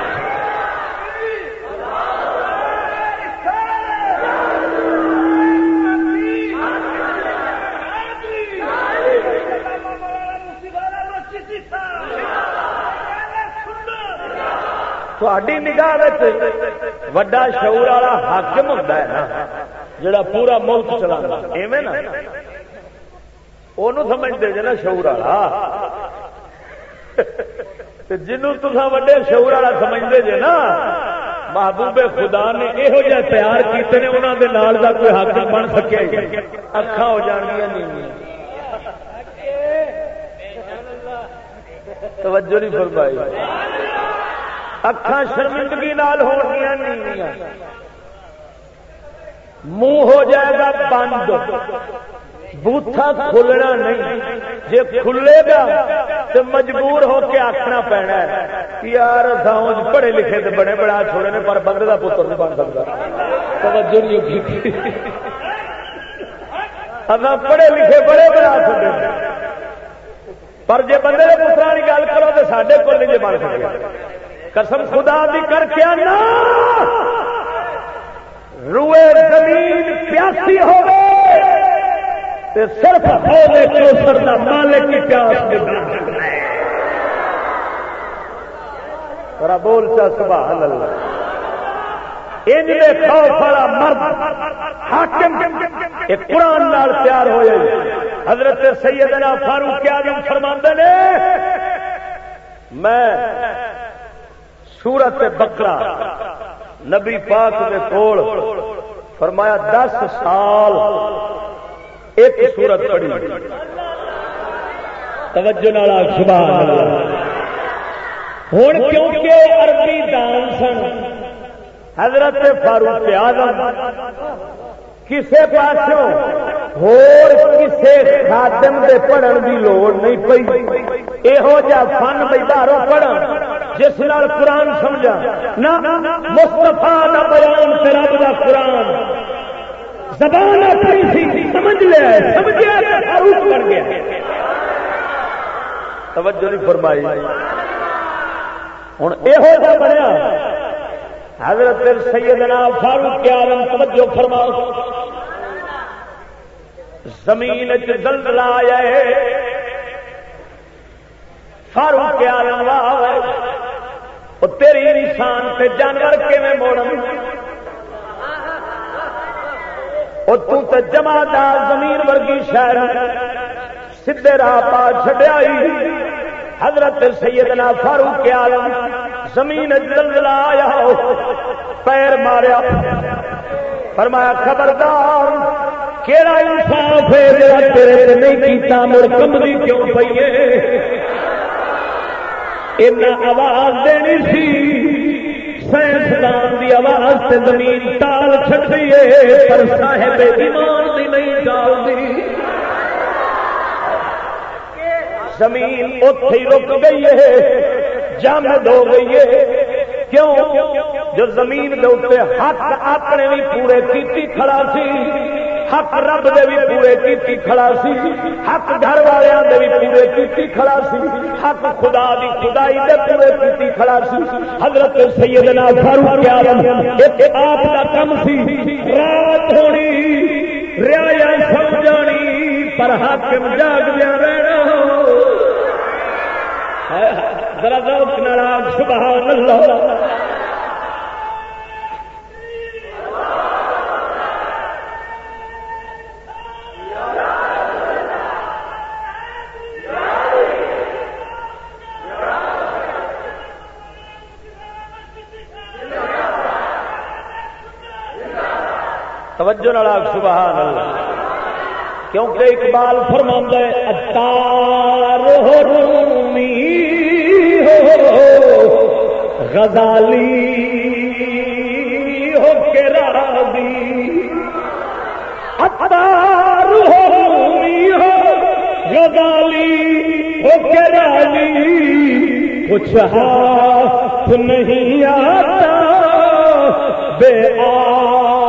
تھوڑی نگاہ وڈا شعور والا حاکم ہوتا ہے نا جڑا پورا ملک چلا ایویں نا سمجھتے جی نا شعور والا جنوں تصا وڈے شعور والا سمجھتے جی نا محبوب خدا نے یہو جہ تیار کیتے ہیں انہوں دے نال دا کوئی حق بن سکے اکھا ہو جان گیا نہیں توجہ نہیں فرمائی اکھا شرمندگی نال ہو گیا نہیں منہ ہو جائے گا بند بوتھا کھلنا نہیں جی کھلے گا تو مجبور ہو کے آخنا پینا یار ساؤں پڑھے لکھے تو بڑے بڑا چھوڑے نے پر بندے کا پتر نہیں بن سکتا توجہ نہیں اصا پڑھے لکھے بڑے بڑا چھوڑے پر جی بندے کے پترا کی گل کرو تو سارے کو نہیں بن سکے قسم خدا بھی کر کے آنا۔ روئے زمین پیاسی ہو گئے صرف ہونے کوسر کا مالک کی پیاس بول چا سبحان اللہ۔ ان خوف والا مرد حاکم ایک قرآن نال تیار ہو جائے حضرت سیدنا فاروق آدم فرما نے، میں سورت بکرا۔ نبی پاک نے کول فرمایا دس سال ایک سورت پڑی توجہ سبحان ہوں کیونکہ عربی دان سن، حضرت فاروق آزم کسے پاسوں کسے خادم دے پڑھن دی لوڑ نہیں پئی۔ یہو جا فن بھائی پڑھن۔ جس نال قرآن سمجھا، نہ مستفا نہ بیان سے رب کا قرآن۔ زبان اپنی تھی سمجھ لیا سمجھا فاروق کر گیا۔ توجہ نہیں فرمائی۔ ہوں یہ بنیا۔ حضرت سیدنا فاروق کے عالم توجہ فرماؤ۔ زمین چل آیا ہے۔ فاروق کے عالم وہ تیری انسان سے جانور کے میں موڑ وہ جمادار زمین ورگی شہر سدھے راہ پا چڈیا حضرت سیدنا فاروق کے عالم زمین زلزلہ آیا پیر ماریا۔ فرمایا، خبردار کہڑا انصاف ہے تیرے نہیں کیتا، مڑ کمری کیوں پیے آواز دینی سی۔ سائنسدان کی آواز سے زمین ٹال چکی ہے، پر صاحب ایمان دی نہیں ٹالتی زمین اتے ہی رک گئی ہے جامد ہو گئی ہے۔ کیوں؟ جو زمین کے اتنے حق اپنے بھی پورے کی کھڑا سی۔ حق رب دے بھی پورے کیتی کھڑا سی، حق گھر والوں دے بھی پورے کیتی کھڑا سی، حق خدا دی خدائی دے پورے کیتی کھڑا سی۔ حضرت سیدنا فاروق عالم ایک آپ دا کم سی۔ رات ہونی ریا سمجھانی پر حاکم جاگ دیا رہنا ذرا ذوق نال سبحان اللہ۔ توجہ نال سبحان اللہ۔ کیونکہ اقبال فرما ہے، اتار ہو رومی ہو، غزالی ہو کے راضی۔ اتار ہو رومی ہو، غزالی ہو کے راضی۔ کچھ ہاتھ نہیں آتا، بے آ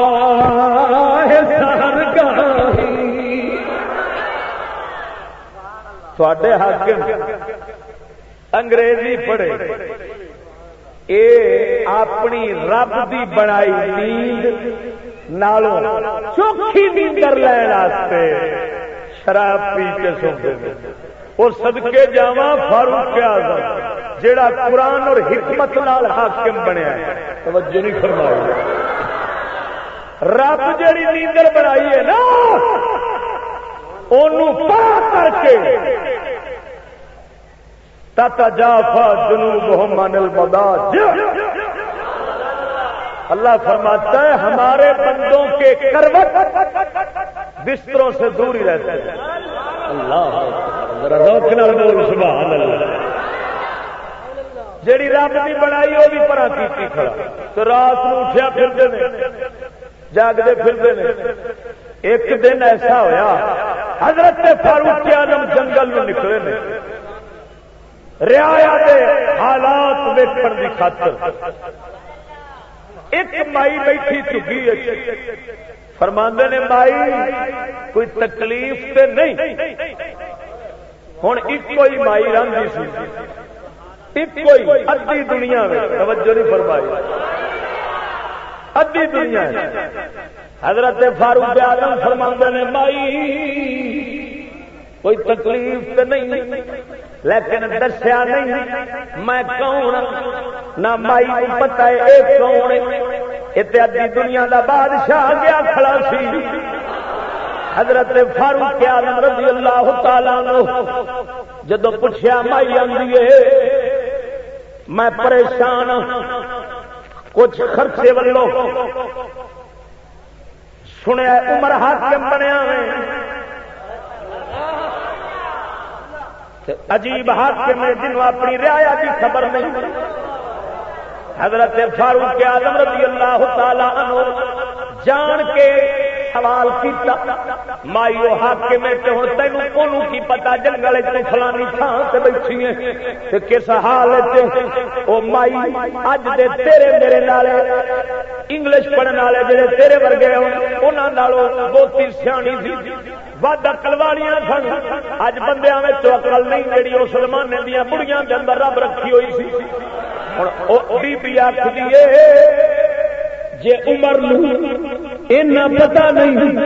تھوڑے حاکم انگریزی پڑھے اے اپنی رب دی بنائی نیند نالوں چوکھی نیندر لے شراب پی کے سوتے وہ سدکے جاوا فاروق آزم جیڑا قرآن اور حکمت نال حاکم بنیا ہے توجہ نہیں فرمائی رب جیڑی نیندر بنائی ہے نا کر کے۔ تتا جافا جنوب من المداج اللہ فرماتا ہے، ہمارے بندوں کے کروٹ بستروں سے دور ہی رہتے ہیں۔ اللہ جیڑی رب کی بنائی وہ بھی پرا کی کھڑا۔ تو رات کو اٹھیا پھرتے جاگتے پھرتے ایک دن ایسا ہویا، حضرت فاروق آدم جنگل میں نکلے نے۔ ریا حالات ویکن کی خاطر۔ ایک مائی بیٹھی چکی فرماندے نے، مائی، کوئی تکلیف تے نہیں۔ ہوں ایک کوئی مائی رنگی سی۔ ایک کوئی ادی دنیا میں توجہ نہیں فرمائی۔ ادی دنیا حضرت فاروق آدم فرما نے، مائی، کوئی تکلیف تو نہیں، لیکن دسیا نہیں، میں کون ہاں؟ نہ مائی کو پتا ہے یہ کون اتنی دنیا دا بادشاہ گیا کھڑا سی۔ حضرت فاروق آدم رضی اللہ تعالی جدو پوچھا مائی آدھی میں پریشان ہاں، کچھ خرچے والوں سنیا عمر حاکم بنیا عجیب حاکم نے جنوں اپنی رعایا کی خبر نہیں۔ حضرت فاروق آدم رضی اللہ تعالی عنہ جان کے سوال کیتا۔ مائی وہ حاکم ہے ہن تینوں کونوں کی پتہ جنگل وچ فلانی تھان تے بیٹھی ہے تے کس حال وچ او مائی، اج دے تیرے میرے نال انگلش پڑھن والے جڑے تیرے ورگے ہون انہاں نالوں بہت سیانی سی۔ ود اکل والیاں سن۔ اج بندیاں وچ اکل نہیں، جڑی اس زمانے دیا بڑیاں دے اندر رب رکھی ہوئی سی۔ ہن بی بی آکھدی اے جے عمر لو اینا پتہ نہیں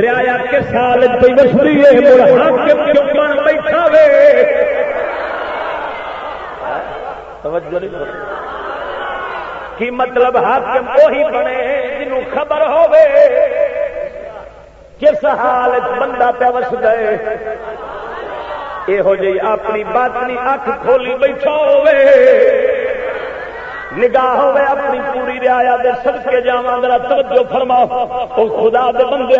ریا کے سال پہ وسری ہے، مڑ حاکم کیوں بن بیٹھا وے؟ توجہ نہیں کی مطلب حاکم وہی بنے جنوں خبر ہوے کس حال بندہ پہ وس گئے یہو جی اپنی بات نہیں اکھ کھولی بیٹھا ہوے نگاہ ہوئے اپنی پوری رعایا دے سب کے جا ذرا توجہ فرماؤ۔ او خدا دے بندے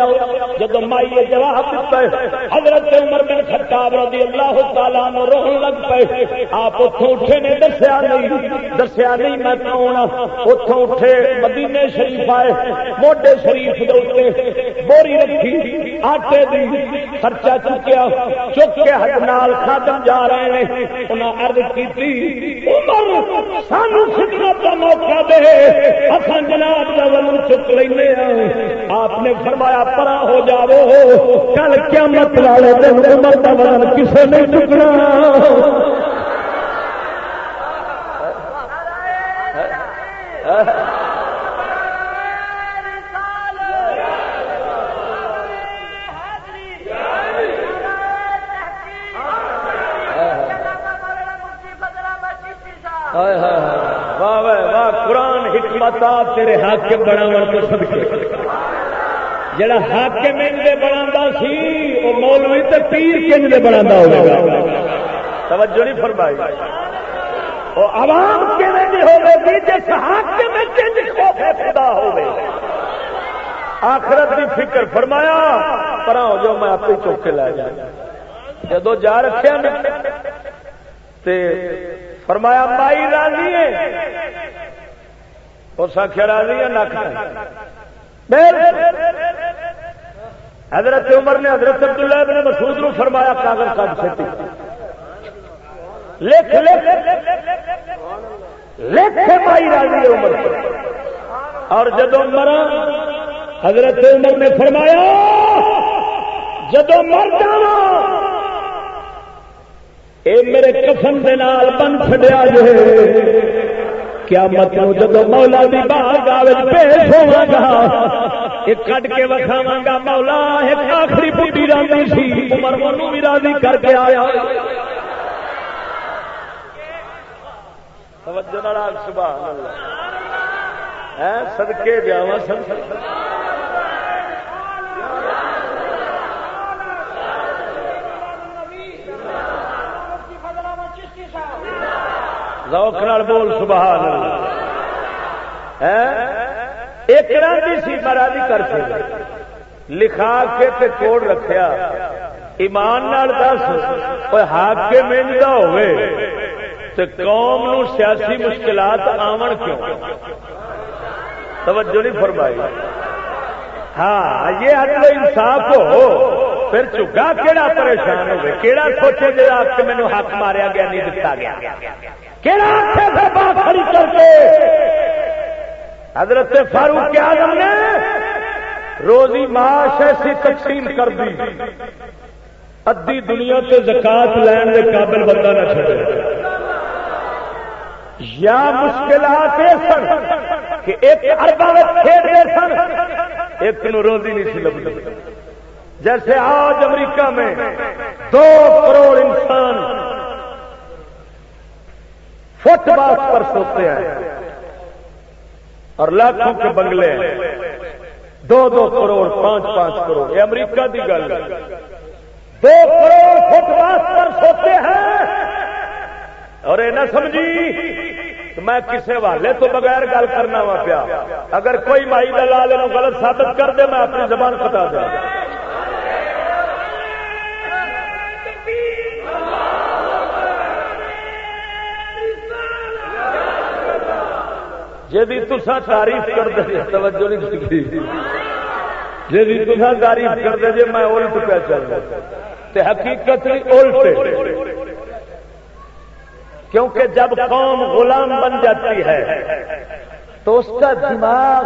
جب مائی جواب دیتا ہے، حضرت عمر بن خطاب رضی اللہ تعالیٰ نو روحن لگ پے آپ اتوں اٹھے نے دسیا نہیں دسیا نہیں میں کون اتوں اٹھے، مدینے شریف آئے، موڈے شریف دے بوری رکھی، آٹے دی خرچہ چکیا، چک کے حد نال خادم جا رہے ہیں انہیں عرض کی عمر، سانو کا موقع دے؟ اصل جناب کا ولن چک لینے آپ نے فرمایا، پرا ہو جاو کل کیا مت والے دن عمر کا ولن کسے نہیں چکنا۔ واہ قرآن حکمت تیرے حاکم بناو تو سب کے جڑا حاکم انجے بنا سی وہ مولوی تو پیر کنج بنا ہوگا توجہ نہیں فرمائی۔ وہ عوام کیونکہ ہوگی جس حاکم کنج خوف خدا ہوگی آخرت کی فکر فرمایا، پر ہو جو میں آپ ہی چوکے لے جا جدو جا رکھے تے فرمایا، مائی راضی ہے۔ اس آخیا راضی ہے نک حضرت عمر نے حضرت عبداللہ بن مسعود نو فرمایا کاغذ کاٹ سکتی لکھ لکھ لکھ مائی راضی عمر اور جدو مرا حضرت عمر نے فرمایا جدو مر جانا اے میرے کفن دے نال بن چڈیا جو قیامت مطلب جب مولا دی باغ پیش ہوا گا، ایک کٹ کے وکھاوا گا، مولا ایک آخری بوٹی راضی سی، عمر منو بھی راضی کر کے آیا۔ توجہ سبحان اللہ۔ سدکے جا سد روک نال بول، سبحان اللہ۔ ایک رنگ سی مرادی کر کے لکھا کے تے کوڑ رکھیا۔ ایمان نال دس ہاک کے مہنگا ہوئے۔ تے قوم نو سیاسی مشکلات آمن کیوں؟ توجہ نہیں فرمائی۔ ہاں یہ عدل انصاف ہو۔ پھر چگا کہڑا پریشان ہوئے؟ کہڑا سوچے جا کے مینو حق ماریا گیا، نہیں دتا گیا؟ کھڑی کر کے؟ حضرت فاروق آدم نے روزی معاش ایسی تقسیم کر دی۔ ادی دنیا سے زکات لین کے قابل بندہ نہ چڑے یا مشکلات سن کہ ایک اربا کھیلتے سن، ایک نو روزی نہیں سی لگتی جیسے آج امریکہ میں دو کروڑ انسان فٹ بات پر سوتے ہیں۔ اور لاکھوں کے بنگلے ہیں۔ دو دو کروڑ، پانچ پانچ کروڑ۔ یہ امریکہ کی گل۔ دو کروڑ فٹ بات پر سوتے ہیں۔ اور یہ نہ سمجھی میں کسی والے تو بغیر گل کرنا وا پیا۔ اگر کوئی مائی دلال غلط ثابت کر دے، میں اپنی زبان بتا دیا۔ جی تسا تعریف کر دے توجہ نہیں جی تصا تعریف کرتے جی میں الٹ پہ چل حقیقت الٹ۔ کیونکہ جب قوم غلام بن جاتی ہے، تو اس کا دماغ،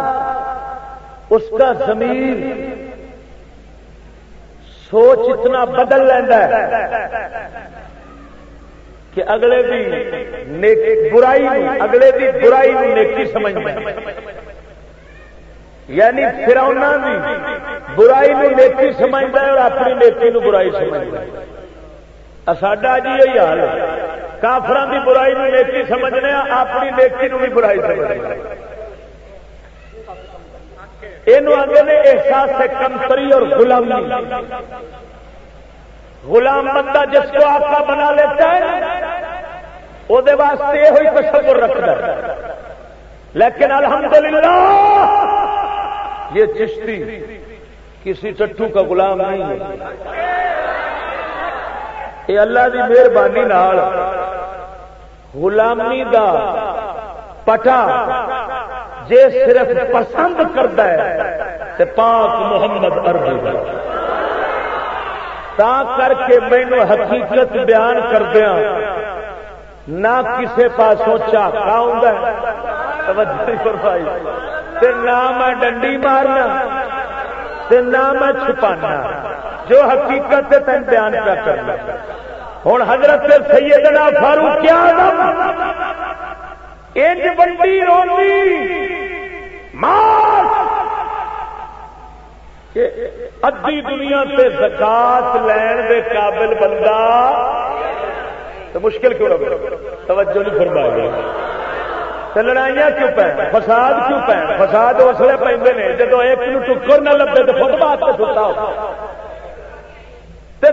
اس کا زمین سوچ اتنا بدل لینا ہے۔ کہ اگلے بھی برائی اگلے بھی برائی نیکی سمجھ یعنی پھر بھی برائی نیکی سمجھتا ہے اور اپنی نیکی نو برائی سمجھتا ہے۔ ساڈا جی یہی حال ہے۔ کافران کی برائی نو نیکی سمجھنے اپنی نیکی نو بھی برائی سمجھنے یہ آگے نے احساس سے کمتری اور غلامی۔ غلام بندہ جس کو آقا بنا لیتا ہے وہ واسطے یہ ہوئی تصور رکھتا ہے۔ لیکن الحمدللہ، یہ چشتی کسی چٹو کا غلام نہیں ہے۔ یہ اللہ کی مہربانی غلامی دا پٹا جے صرف پسند کرتا ہے پاک محمد اربی تا کر کے مینو حقیقت بیان کردیا نہ کسی پاسوں چاقا نہ میں ڈنڈی مارنا نہ میں چھپانا جو حقیقت تین بیان کیا کرنا ہوں حضرت سیدنا فاروق کیا ایج بنڈی روی ادھی دنیا سے زکات لین دے قابل بندہ تو مشکل کیوں لگے توجہ نہیں فرمائی تو لڑائیاں کیوں پہ فساد کیوں پہ فساد اسلے پہ جب ایک ٹکر نہ لبے تو فٹ بات پہ ستا ہو۔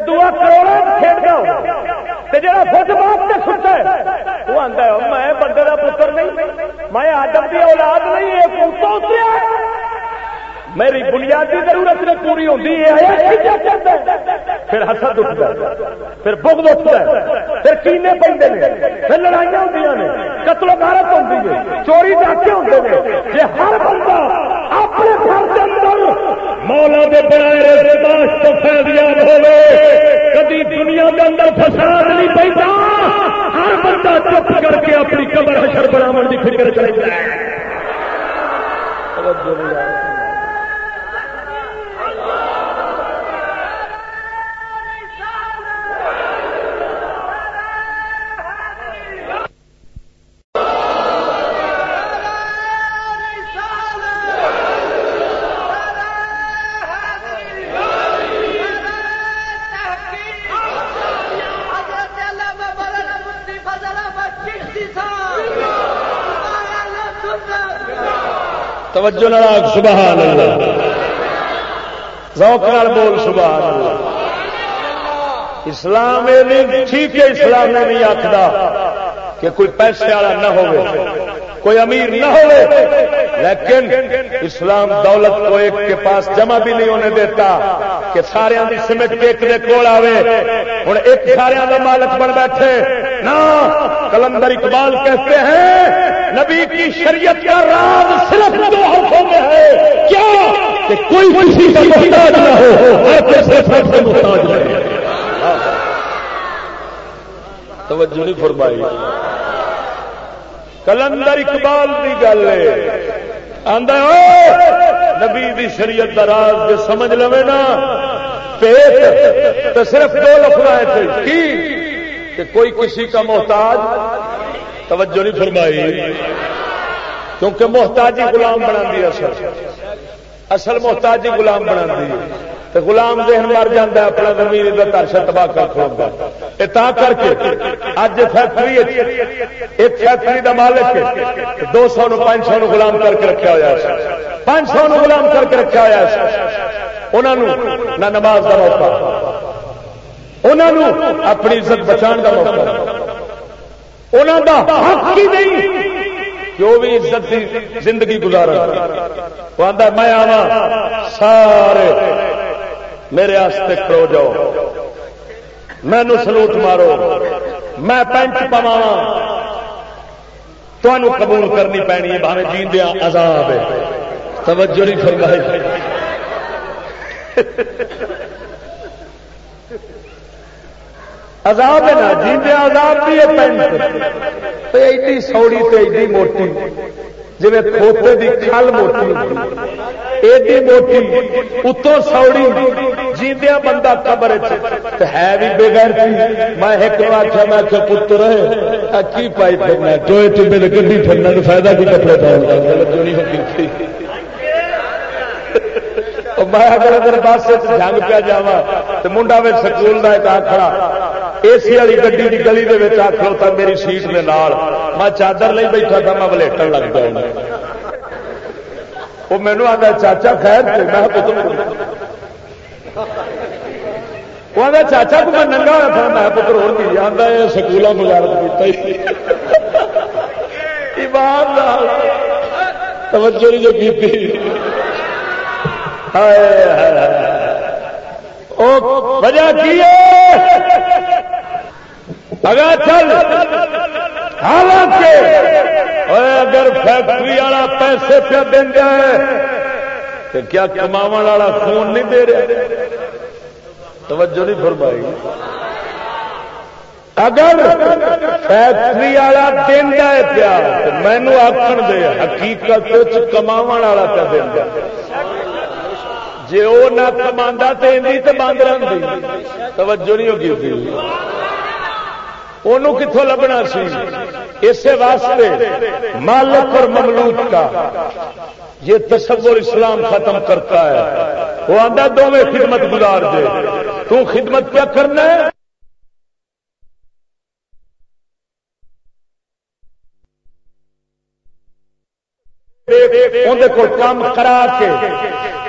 دعا کروڑا کھیلتا جا فٹ بات سے ستا ہے، وہ آتا ہے میں بندے کا پتر نہیں، میں آدم کی اولاد نہیں، یہ پوتا اتریا میری بنیادی ضرورت نے پوری ہوتی ہے پھر حسد اٹھتا ہے، پھر بغض اٹھتا ہے، پھر کینے پہ پھر لڑائیاں ہوتی ہیں قتل و غارت ہوتی ہے، چوری ڈاکے ہوتے ہیں یہ ہر بندہ اپنے گھر کے اندر مولا دے بنائے رہے تو فیضیاب ہوئے۔ کدی دنیا کے اندر فساد نہیں پہنتا ہر بندہ چپ کر کے اپنی قبر حشر بناو کی فکر کرتا ہے توجہ نال سبحان اللہ۔ ذوق نال بول، سبحان اللہ۔ اسلام ٹھیک ہے، اسلام نے نہیں آخر کہ کوئی پیسے والا نہ ہو کوئی امیر نہ ہو لیکن اسلام دولت کو ایک کے پاس جمع بھی نہیں ہونے دیتا کہ سارے کی سمٹ کے ایک کول آئے ہوں ایک سارے کا مالک بن بیٹھے۔ نہ کلندر اقبال کہتے ہیں، نبی کی شریعت کا راز صرف دو ہاتھوں میں ہے. کیا کہ کوئی کسی کا محتاج نہ ہو، ہر صرف سے محتاج رہے توجہ نہیں فرمائی. کلندر اقبال کی گل ہے. آدھا نبی دی شریعت کا راز جو سمجھ لو نا، پیٹ تو صرف دو لفظ کی؟ کہ کوئی کسی کا محتاج توجہ نہیں فرمائی، کیونکہ محتاجی غلام بنا دی اصل۔ اصل محتاجی غلام بنا دی تو غلام ذہن مر جا اپنا زمین کا ترشا تباہ کر کھڑا یہ کر کے، اج فیکٹری ایک فیکٹری کا مالک دو سو نو، پانچ سو غلام کر کے رکھا ہوا پانچ سو نو غلام کر کے رکھا ہوا انہوں نہ نماز کا موقع۔ انہوں اپنی عزت بچان کا موقع انہوں کا حق ہی نہیں کہ وہ بھی عزت کی زندگی گزارا وہ آتا میں آنا سارے میرے آستے کھڑو جاؤ۔ مینو سلوٹ مارو۔ میں پینٹ پوا تمہوں قبول کرنی پینی ہے بھاوے جیندیا عذاب ہے۔ توجہ نہیں فرمائی۔ عذاب ہے نا جی عذاب بھی ہے پینٹ تو ایڈی سوڑی تو ایڈی موٹی جی کھوتے کی کھل موٹی ایڈی موٹی، اتوں سوڑی۔ جیندیا بندہ قبر ہے بھی بغیر میں ایک آخیا میں آخیا پتر کی پائی پھرنا ٹوئے ٹبے گی پھرنا فائدہ کی کپڑے پاؤں میں اگر اگر بس جنگ پہ جا تو منڈا میں سکول کا ایک آخڑا اے سی والی گی کی گلی کے آ کھلوتا میری سیٹ کے نال۔ میں چادر لے بیٹھا تھا، میں ولیٹن لگ گیا وہ مینو آتا چاچا خیر میں وہ آتا چاچا کو میں ننگا ہوا تھا۔ میں پتر ہو نہیں آتا ہے، سکولوں مزارت کیا ایمان توجہ نہیں جو کی وجہ کی اگر چل حالانکہ اگر فیکٹری والا پیسے پہ دینا ہے تو کیا کما والا فون نہیں دے رہا؟ توجہ نہیں فرمائی۔ اگر فیکٹری والا دینا ہے پیا مینو آخر دے، حقیقت کما والا پہ دینا جی وہ نہ کما تو تو بند رہی توجہ نہیں ہوگی۔ انہوں کتوں لبنا سی؟ اسی واسطے مالک اور مملوک کا یہ تصور اسلام ختم کرتا ہے۔ وہ آدھا دونوں خدمت گزار دے۔ تو خدمت کیا کرنا ہے؟ اندر کو کام کرا کے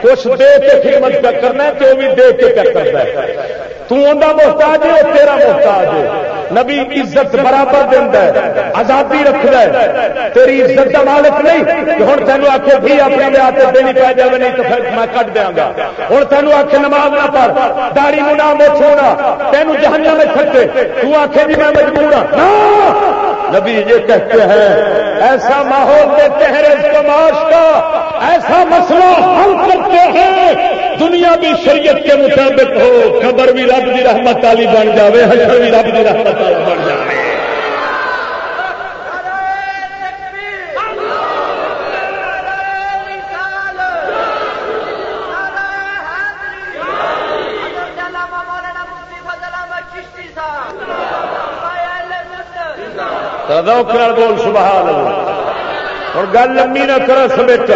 کچھ دے کے خدمت کا کرنا ہے، تو بھی دے کے کیا کرتا ہے۔ تو اندر محتاج ہے تیرا محتاج ہے۔ نبی عزت برابر دینا ہے، آزادی رکھد ہے۔ تیری عزت کا مالک نہیں۔ کہ ہوں تینوں آخ بھی اپنے لیا دینی پی جائے نہیں تو پھر میں کٹ دیا گا۔ ہوں تینوں آخ نماز نہ پڑھ داڑی منا موچونا تینوں جہنم میں چھٹے تو آخ بھی میں مجبور ہوں نبی یہ کہتے ہیں، ایسا ماحول دیتے ہیں معاش کا ایسا مسئلہ حل کرتے ہیں دنیا بھی شریعت کے مطابق ہو خبر بھی رب کی رحمت والی بن جائے حشر بھی رب کی رحمت والی بن جائے بول، سبحان اور گل لمبی نہ کرو سمیٹ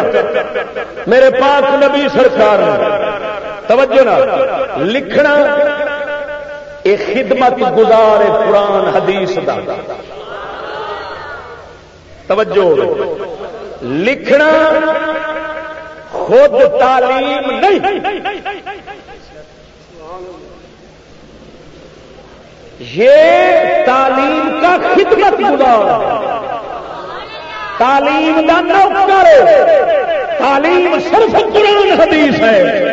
میرے پاس نبی سرکار توجہ نہ لکھنا یہ خدمت گزار قرآن حدیث دا۔ توجہ۔ لکھنا خود تعلیم نہیں۔ یہ تعلیم کا خدمت گزار تعلیم کا نوکر تعلیم صرف قرآن، حدیث ہے۔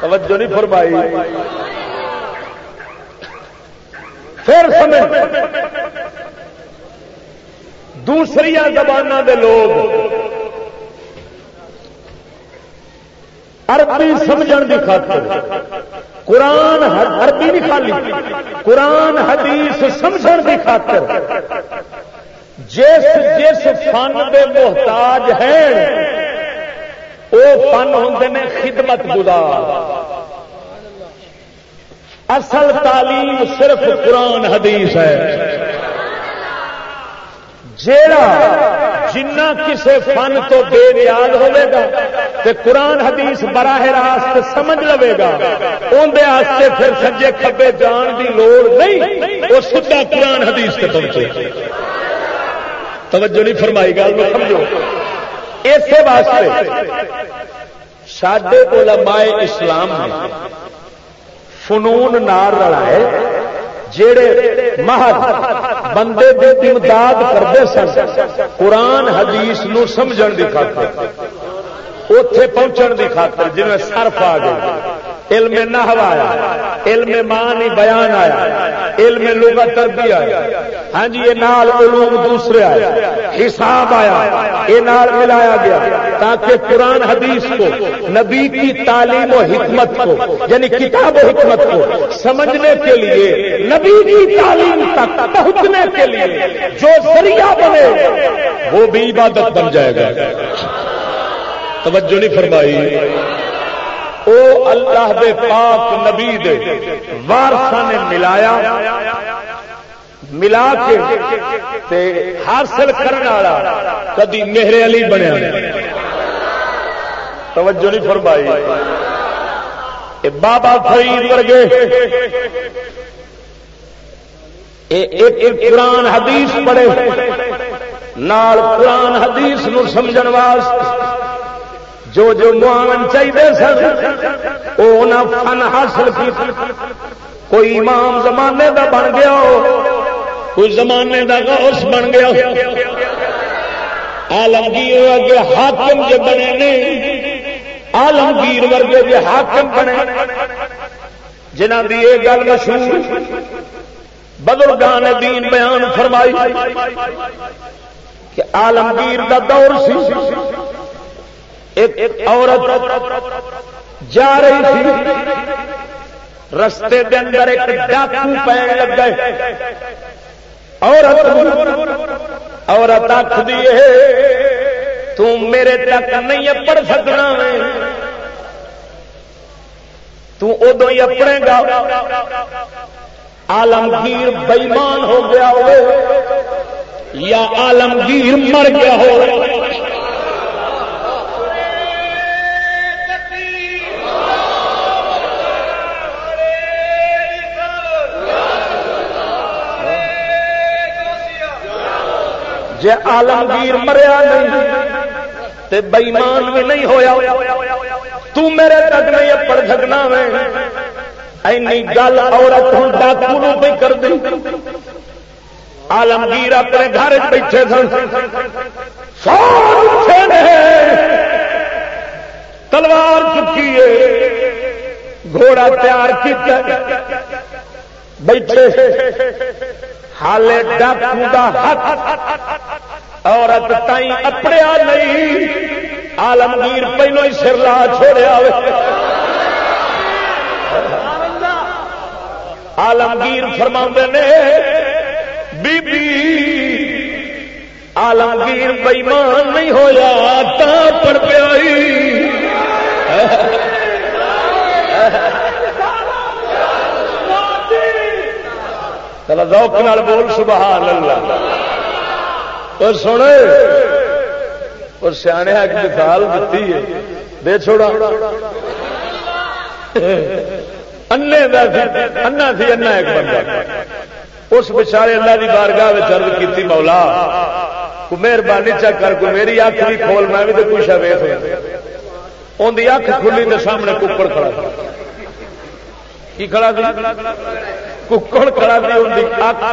توجہ نہیں فرمائی۔ پھر سمجھ۔ دوسری زبانوں کے لوگ۔ عربی سمجھن کی خاطر۔ قرآن عربی نہیں خالی۔ قرآن، حدیث سمجھن کی خاطر۔ جس جس فن دے محتاج ہیں وہ فن ہوں نے خدمت گزار۔ اصل تعلیم صرف قرآن، حدیث ہے۔ جیڑا جنا کسے فن تو بے نیاز ہوے گا تے قرآن، حدیث براہ راست سمجھ لے گا اندر پھر سجے کبے جان دی لوڑ نہیں، وہ سیدا قرآن، حدیث سے پہنچے۔ توجہ نہیں فرمائی، گل میں سمجھو۔ اسی واسطے سڈے علماء اسلام نے فنون نار رلائے جڑے محض بندے دے امداد کرتے سن، قرآن، حدیث نو سمجھن دی خاطر اتے پہنچن دی خاطر جی صرف آ گئے۔ علم نہ آیا، علم مان ہی بیان آیا، علم لغت تربی آیا۔ ہاں جی یہ نال علوم دوسرے آیا حساب آیا، یہ نال ملایا گیا، تاکہ قرآن حدیث کو، نبی کی تعلیم و حکمت کو یعنی کتاب و حکمت کو سمجھنے کے لیے، نبی کی تعلیم تک پہنچنے کے لیے جو ذریعہ بنے، وہ بھی عبادت بن جائے گا۔ توجہ نہیں فرمائی۔ او اللہ دے پاک نبی دے وارسا نے ملایا، ملا کے تے حاصل کرنے والا کدی میرے علی بنیا توجہ نہیں فرمائی۔ بابا فرید ورگے ایک قرآن حدیث پڑھے، نال قرآن حدیث نو سمجھن واسطے جو جو معاون چاہیے سن وہ فن حاصل کی۔ کوئی امام زمانے دا بن گیا کوئی زمانے دا غوث بن گیا آلمگیر ورگے حاکم جو بنے نے آلمگیر ورگے جو حاکم بنے۔ جنہ دی یہ گل مشہور بدلگان دین بیان فرمائی کہ آلمگیر دا دور سی۔ ایک عورت جا رہی تھی۔ رستے کے اندر ایک ڈاکو پہ لگ گئے عورت عورت آخ دیے میرے تک نہیں پڑھ سکنا میں تدو ہی اپنے گا۔ آلمگیر بئیمان ہو گیا ہو یا آلمگیر مر گیا ہو جی آلمگیر مریا نہیں، تے بئیمان بھی نہیں ہویا۔ تو میرے تک نہیں پڑ سکنا میں اینی گل عورت ہوں ڈاکو پہ کر دی۔ آلمگیر اپنے گھر بیٹھے سن۔ تلوار چکی ہے۔ گھوڑا تیار کیا بیٹھے۔ حالے ڈاکو کا ہاتھ عورت تھی اپنے نہیں آلمگیر پہلو ہی سر لا چھوڑیا آلمگیر فرما نے بی بی آلمگیر بئیمان نہیں ہوا تا پڑ پیا چلا ذوق نال بول سبحان اللہ اور سنے اور سیانے ایک مثال دیتی ہے۔ دے چھوڑا۔ انا سی انا ایک بندہ۔ اس بچارے اللہ کی بارگاہ چرد کی مولا کو مہربانی چک کر کو میری اکھ بھی کھول، میں بھی تو کچھ ویخ ان کی اکھ کھلی تو سامنے کپڑ کھڑا۔ کی کھڑا ککڑ کڑا دی ہوں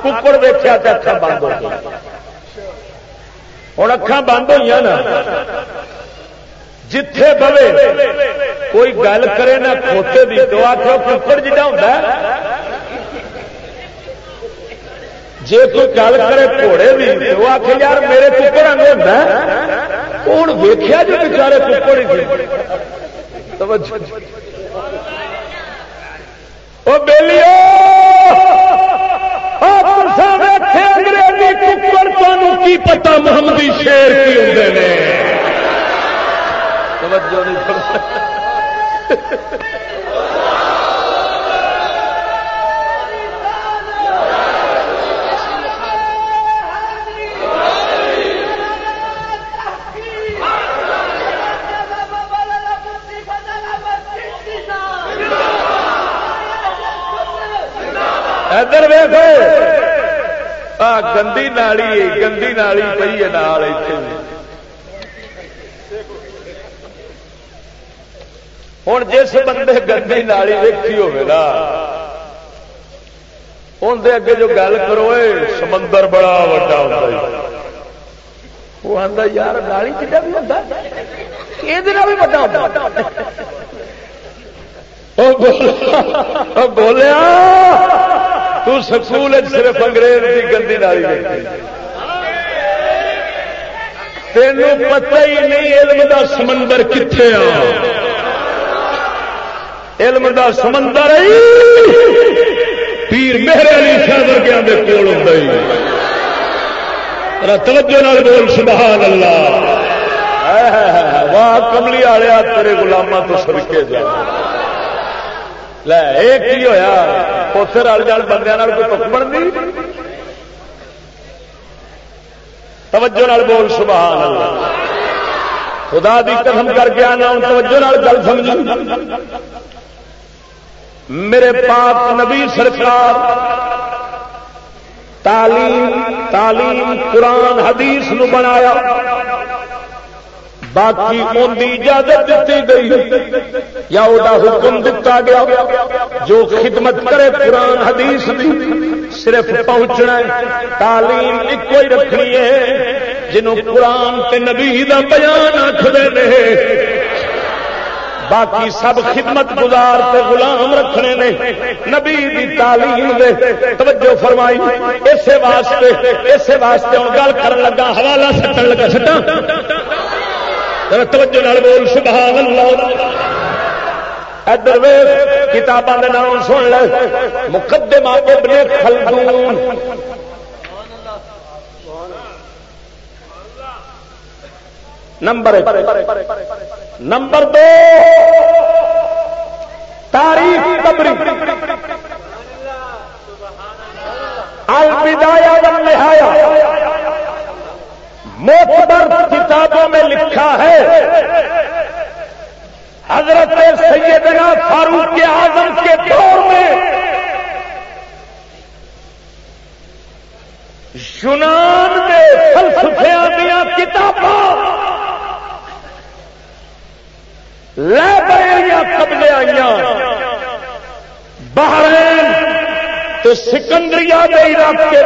ککڑ دیکھا تو اکھا بند ہو گیا ہوں اکھان بند ہوئی نا۔ جتھے بوے کوئی گل کرے نہ کھوتے بھی تو آخو ککڑ جا ہوں جی کوئی گل کرے گھوڑے بھی وہ آخ یار میرے ککڑ آگے ہوتا ہوں ویخیا جو بچارے ککڑ ہی وہ انگریزی ککڑ تمہیں کی پتا محمدی شیر کی ہوں توجہ نہیں ادھر ویخ گندی نالی گندی نالی پی ہے نال ہوں جس بندے گندی نالی ویکھی ہوگا اندر اگے جو گل کرو سمندر بڑا وا ہوتا وہ آتا یار، نالی چیزا بھی ہوتا یہ بھی بڑا ہوتا بولیا تو سکول صرف انگریز کی گندی نالی تینوں پتہ ہی نہیں علم دا سمندر کتنے آ۔ علم دا سمندر پیر میرے علی شاہ ورگیا کے کول ہوں توجہ نال بول سبحان اللہ واہ، کملی والے تیرے گلاما تو سڑکے جا۔ لے کی ہوا پوتر رل جان بندے کوئی پک بنتی توجہ نال بول سبحان اللہ خدا دی قسم کر کے آنا توجہ نال گل سمجھ میرے پاک نبی سرکار تعلیم تعلیم قرآن حدیث نو بنایا باقی ان کی اجازت دیتی گئی یا وہ حکم دتا گیا جو خدمت کرے قرآن حدیث دی، صرف پہنچنا تعلیم ایک ہی رکھنی ہے، جنہوں قرآن تے نبی دا بیان آخر باقی سب خدمت گزار تے غلام رکھنے نے۔ نبی دی تعلیم دے۔ توجہ فرمائی۔ اسے واسطے اسے واسطے ہوں گل کر لگا، حوالہ سٹن لگا، سٹا۔ توجہ نال بول سبحان اللہ ادھر وے کتاباں دے نام سن لے۔ مقدمہ ابن خلدون۔ نمبر نمبر دو۔ تاریخ قبری۔ الودایا نہایا موتبر کتابوں میں لکھا ہے۔ حضرت سیدنا فاروق کے آزم کے دور میں یونان میں فلسفیاں دیا کتابوں لائبریریاں قبضے آئی بحرین تو سکندری کے علاقے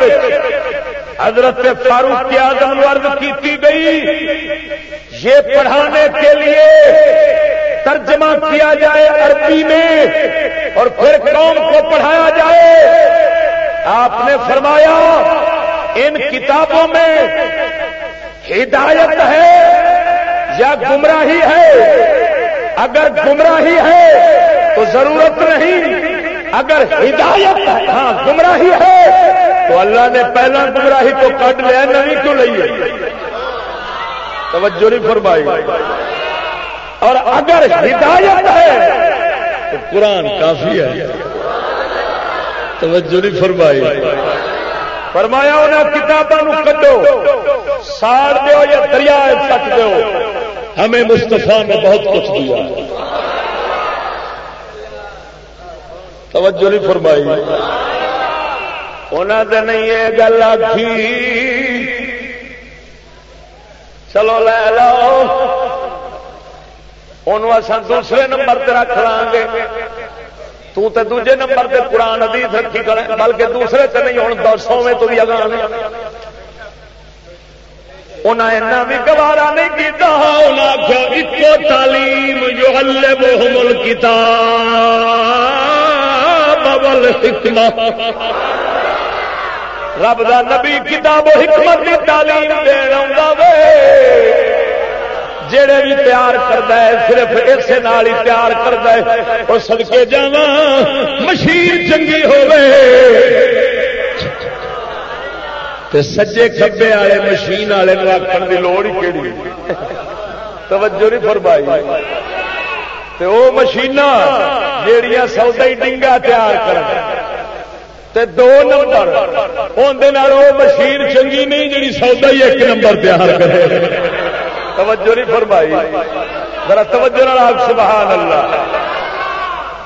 حضرت فاروق کی آزم ورد کی گئی۔ یہ پڑھانے کے لیے ترجمہ کیا جائے عربی میں اور پھر قوم کو پڑھایا جائے۔ آپ نے فرمایا، ان کتابوں میں ہدایت ہے یا گمراہی ہے؟ اگر گمراہی ہے تو ضرورت نہیں۔ اگر ہدایت ہاں گمراہی ہے تو اللہ نے پہلا گمراہی تو کٹ لیا نہیں کیوں لئیے توجہ نہیں فرمائی۔ اور اگر ہدایت ہے تو قرآن کافی ہے۔ توجہ نہیں فرمائی۔ فرمایا انہیں کتابوں کٹو ساڑ دو یا دریا سٹ دو ہمیں مستفا نے بہت کچھ دیا۔ توجہ نہیں فرمائی۔ انہوں نے نہیں یہ گل آخی چلو لے لو۔ ان دوسرے نمبر پہ رکھ لیں گے۔ تو تے دوجے نمبر پہ قرآن ادیس رکھی کریں بلکہ دوسرے سے نہیں ہوں سویں تو بھی اگاں انہیں بھی گوارا نہیں کیتا انہیں آخیا ایکو تعلیم جو ہلے وہ کتاب حکمت رب دا نبی کتاب و حکمت کی تعلیم دینا وے۔ جڑے بھی پیار کرتا ہے، صرف اسے نال ہی پیار کرتا ہے۔ وہ سدکے جا مشین چنگی ہوئے تے سجے کبے والے، مشین والے آخر کی لوڑ ہی کہڑی توجہ نہیں فرمائی۔ تے وہ مشین جہیا سودا ہی ڈنگا تیار کر دو نمبر۔ اندر وہ مشین چنگی نہیں جی سودا ہی ایک نمبر تیار کرے توجہ نہیں فرمائی۔ ذرا توجہ آپ سبحان اللہ۔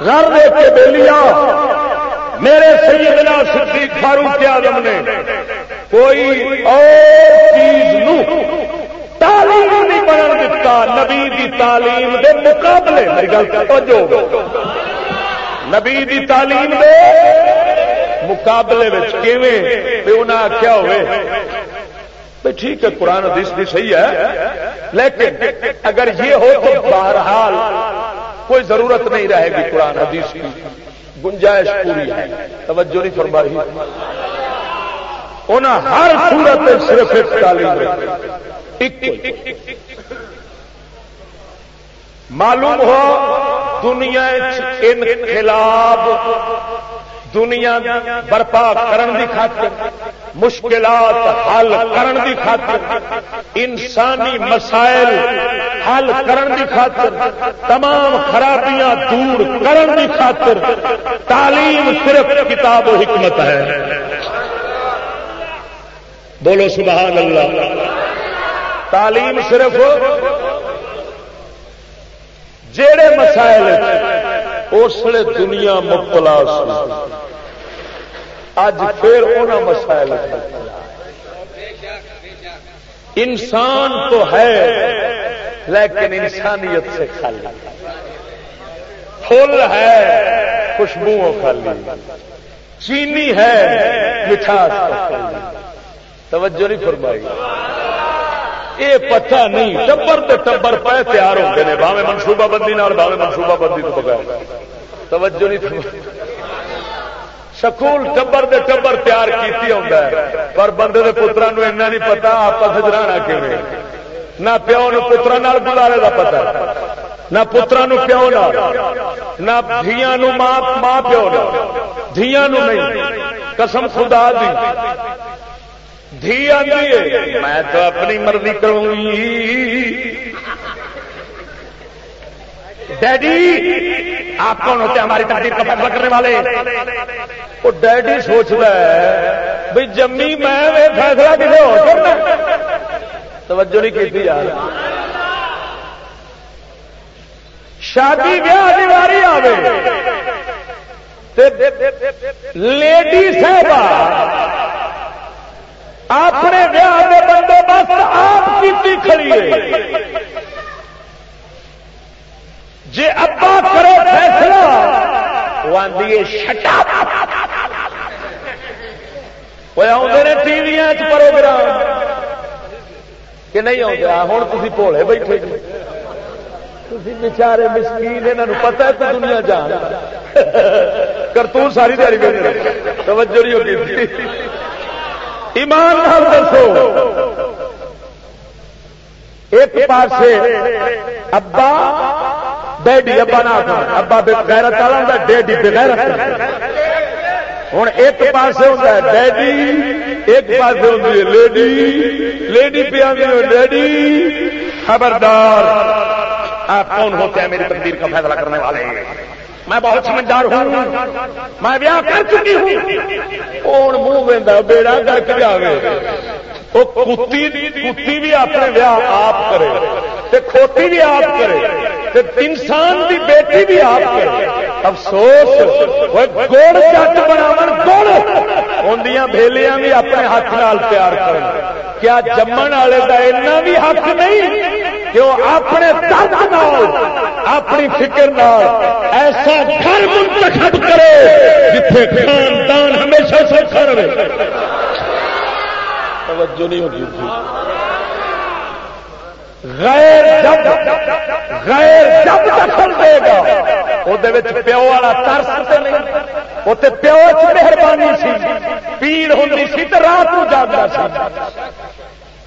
گھر دیکھ کے بے میرے سیدنا صدیق فاروق آدم نے کوئی اور چیز نو تعلیم نہیں بن دتا نبی دی تعلیم دے مقابلے۔ میری گل توجہ۔ نبی دی تعلیم دے مقابلے انہیں آخیا ہوئے ٹھیک ہے، قرآن حدیث بھی صحیح ہے، لیکن اگر یہ ہو تو بہرحال کوئی ضرورت نہیں رہے گی قرآن حدیث کی۔ گنجائش پوری ہے۔ توجہ نہیں فرمائی۔ انہیں ہر صورت صرف ایک تعلیم معلوم ہو، دنیا انقلاب دنیا برپا کرن دی خاطر، مشکلات حل کرن دی خاطر، انسانی مسائل حل کرن دی خاطر، تمام خرابیاں دور کرن دی خاطر، تعلیم صرف کتاب و حکمت ہے۔ بولو سبحان اللہ۔ تعلیم صرف جڑے مسائل اس لیے دنیا مبتلا اج پھر ان مسائل انسان تو ہے، لیکن انسانیت سے خالی۔ پھول ہے خوشبو خالی۔ چینی ہے، مٹھاس توجہ نہیں فرمائی۔ یہ پتا نہیں، ٹبر تو ٹبر پہ تیار ہوتے ہیں باوے منصوبہ بندی باوے منصوبہ بندی تو بغیر۔ توجہ نہیں سکول ٹبر دے ٹبر تیار کی ہوتا ہے، پر بندے کے پترا ایسا نہیں پتا آپس چرانا کیون نہ پیو نو پترا گزارے کا پتا نہ پترا نو پیو نہ دیا ماں پیو نہ دیا نہیں، قسم خدا دی۔ دھی آتی ہے۔ میں تو اپنی مرضی کروں گی۔ ڈیڈی، آپ کون ہوتے ہیں ہماری تقدیر کا فیصلہ کرنے والے؟ وہ ڈیڈی سوچتا ہے بھائی جمی میں فیصلہ کسی ہو کرنا توجہ نہیں کی یار۔ شادی بیاہ دیواری آئے لیڈی صاحب اپنے ویاہ کے بندوبست آپ کی کھڑی ہے۔ جی ابا کرو فیصلہ، وہ آدھی شٹا وہ آدھے ٹی وی پروگرام۔ کہ نہیں آتا ہوں تھی بھولے بیٹھے۔ تھی بچارے مسکین یہاں پتا ہے تو دنیا جان۔ کرتو ساری دیاری توجہ نہیں ہوگی ایمان نال دسو۔ ایک پاس ابا، ڈیڈی ابا نہ ابا بغیرت والا ہوں ڈیڈی بغیرت ہوں ایک پاس ہوتا ہے ڈیڈی، ایک پاس ہوتی ہے لیڈی۔ لیڈی پہ آدمی ڈیڈی۔ خبردار۔ آپ کون ہوتے ہیں میری تقدیر کا فیصلہ کرنے والے میں بہت سمجھدار ہوں۔ میں بیاہ کر چکی ہوں۔ کون منہ بیڑا گرک جائے وہ کتی بھی اپنے ویاہ آپ کرے۔ کھوتی بھی آپ کرے۔ انسان کی بیٹی بھی آپ کرے۔ افسوس گوڑ چٹ بناو گڑ اندیاں بھیلیاں بھی اپنے ہاتھ نال تیار کر کیا جمن والے کا اتنا بھی حق نہیں؟ کہ وہ اپنے درد نال، اپنی فکر نال ایسا گھر منتخب کرے جتھے خاندان ہمیشہ سوکھا رہے۔ توجہ نہیں ہوتی غیر جب غیر جب دخل دے گا۔ وہ پیو والا ترس نہیں وہ پیو چ مہربانی سی، پیڑ ہوں سی تو رات کو جاگتا سی۔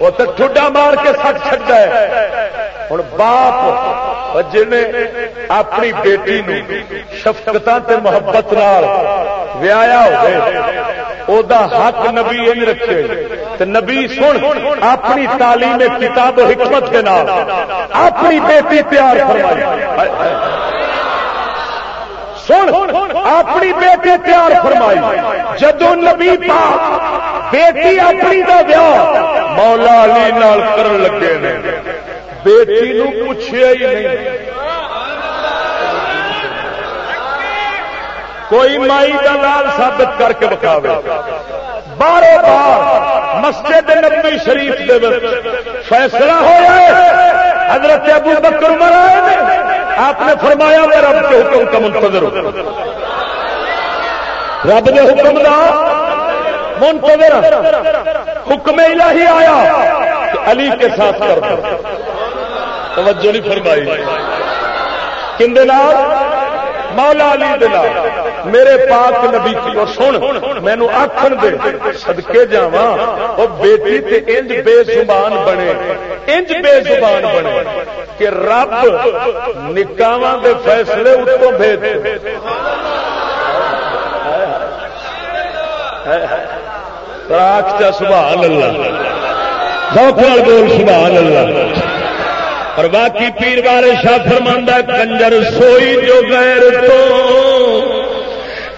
وہ تو ٹھڈا مار کے سچ چڑھتا ہے۔ ہوں باپ جن اپنی بیٹی نو شفقت محبت ویا ہو حق نبی ان رکھے۔ تے نبی سن، اپنی تعلیم کتاب و حکمت کے نام اپنی بیٹی تیار فرمائی۔ سن، اپنی بیٹی تیار فرمائی۔ جدو نبی پاک بیٹی اپنی کا ویاہ مولا علی نال کرن لگے نے، بیٹی نو پوچھے ہی نہیں۔ کوئی مائی کا لال ثابت کر کے بکھاوے بارو بار مسجد نبی شریف دے فیصلہ ہوا حضرت ابو بکر مرائے آپ نے فرمایا، میں رب کے حکم کا منتظر ہوں۔ رب نے حکم دا منتظر۔ حکم الہی آیا کہ علی کے ساتھ کر توجہ نہیں فرمائی۔ کن مولا علی دلا میرے پاک نبی کی اور سن، مینو آخر دے سدکے جا وہ بیٹی تے انج بے زبان بنے، انج بے زبان بنے کہ رب نکاواں دے فیصلے اتوں بھیج راک چا سبحان اللہ۔ بول سبحان اللہ۔ اور باقی پیر والے شاہ فرماندہ کنجر سوئی جو غیر تو۔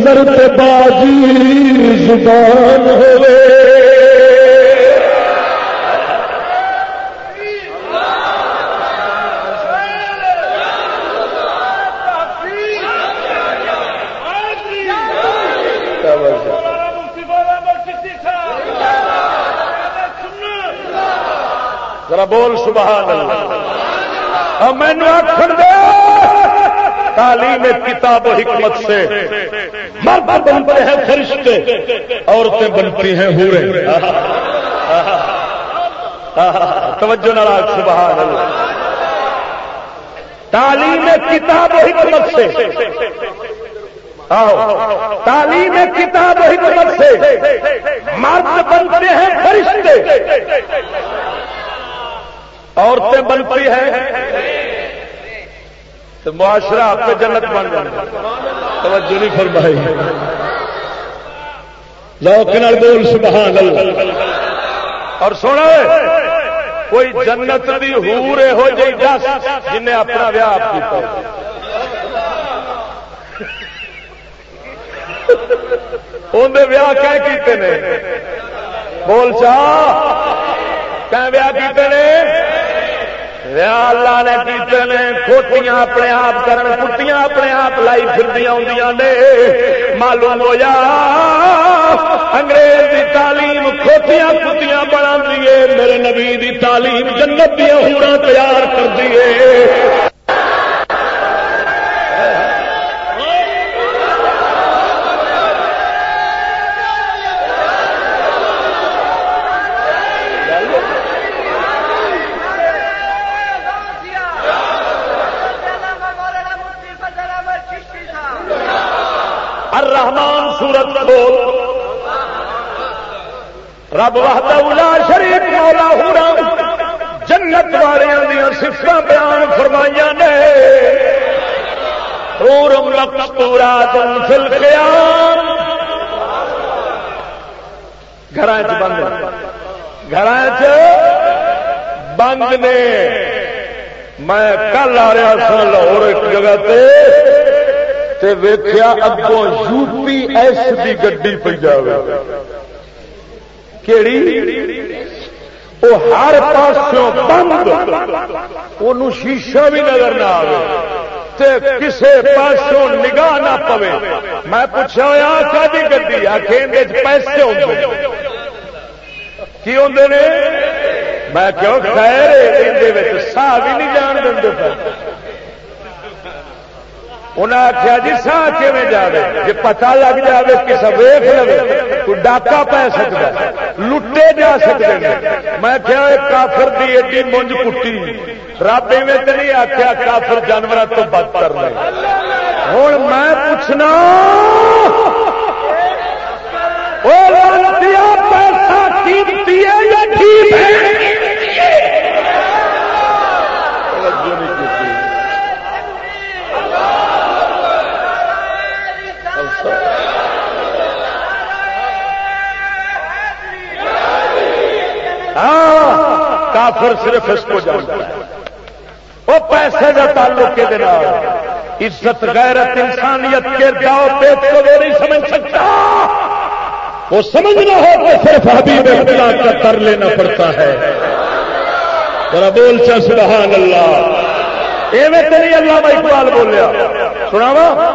نظر تے باجی زبان ہوئے۔ ذرا بول سبحان اللہ۔ ہاں، مینو آخر دے، تعلیم کتاب و حکمت سے۔ مرد بنتے ہیں فرشتے، عورتیں بنتی ہیں ہورے۔ توجہ ناراض سبحان اللہ۔ تعلیم کتاب و حکمت سے۔ تعلیم کتاب و حکمت سے۔ مرد بنتے ہیں فرشتے۔ عورتیں بنتی ہیں تو معاشرہ آپ کے جنت بن جائے۔ توجہ نہیں فرمائی۔ لوک بول، سبحان اللہ۔ اور سونا کوئی جنت دی ہورے ہو جی دس جن نے اپنا ویاہ آپ کیا اندر ویاہ کہ کیتے نے؟ بول چاہ کہ ویاہ کیتے نے؟ اللہ نے کیتے نے کھوٹیاں اپنے آپ کرن اپنے آپ لائی پھر نے۔ معلوم ہو جا انگریز دی تعلیم کھوٹیاں کتیاں بنا دیے میرے نبی دی تعلیم جنت دیا ہورا تیار کر دیے رب الا شریف مولا ہورا جنت والوں دیا سفت بیان فرمائی نے۔ پورا دن فل گیا گھر بند گھر بند نے۔ میں کل آ رہا سا لاہور ایک جگہ تے۔ ویخیا اگوں یو پی ایس کی گڈی پی جائے کیڑی؟ وہ ہر پاسوں بند ان شیشہ بھی نظر نہ آئے کسے پاسوں نگاہ نہ پوے۔ میں پوچھا ہوا کہ گی آخر پیسے ہوتے کی ہوں نے؟ میں کیوں خیر سا بھی نہیں جان دیں انہیں آخیا جی سا کھے جائے جی پتا لگ جائے کسی ویخ لو تو ڈاکا پی سکتا لٹے جا سکتے ہیں۔ میں کیا کافر دی ایڈی مونج کٹی۔ رب میں تو نہیں آخیا کافر جانور تو بد کر رہے ہوں میں پوچھنا پیسہ قیمتی ہے یا ٹھیک ہے کافر صرف اس کو جانتا ہے۔ وہ پیسے کا تعلق کے دن عزت، غیرت، انسانیت کے جاؤ پیٹ کو وہ نہیں سمجھ سکتا۔ وہ سمجھنا ہو تو صرف حبیب خدا کا کر لینا پڑتا ہے۔ ذرا بول چا، سبحان اللہ۔ ایویں تیری اللہ بھائی اقبال بولیا۔ سناوا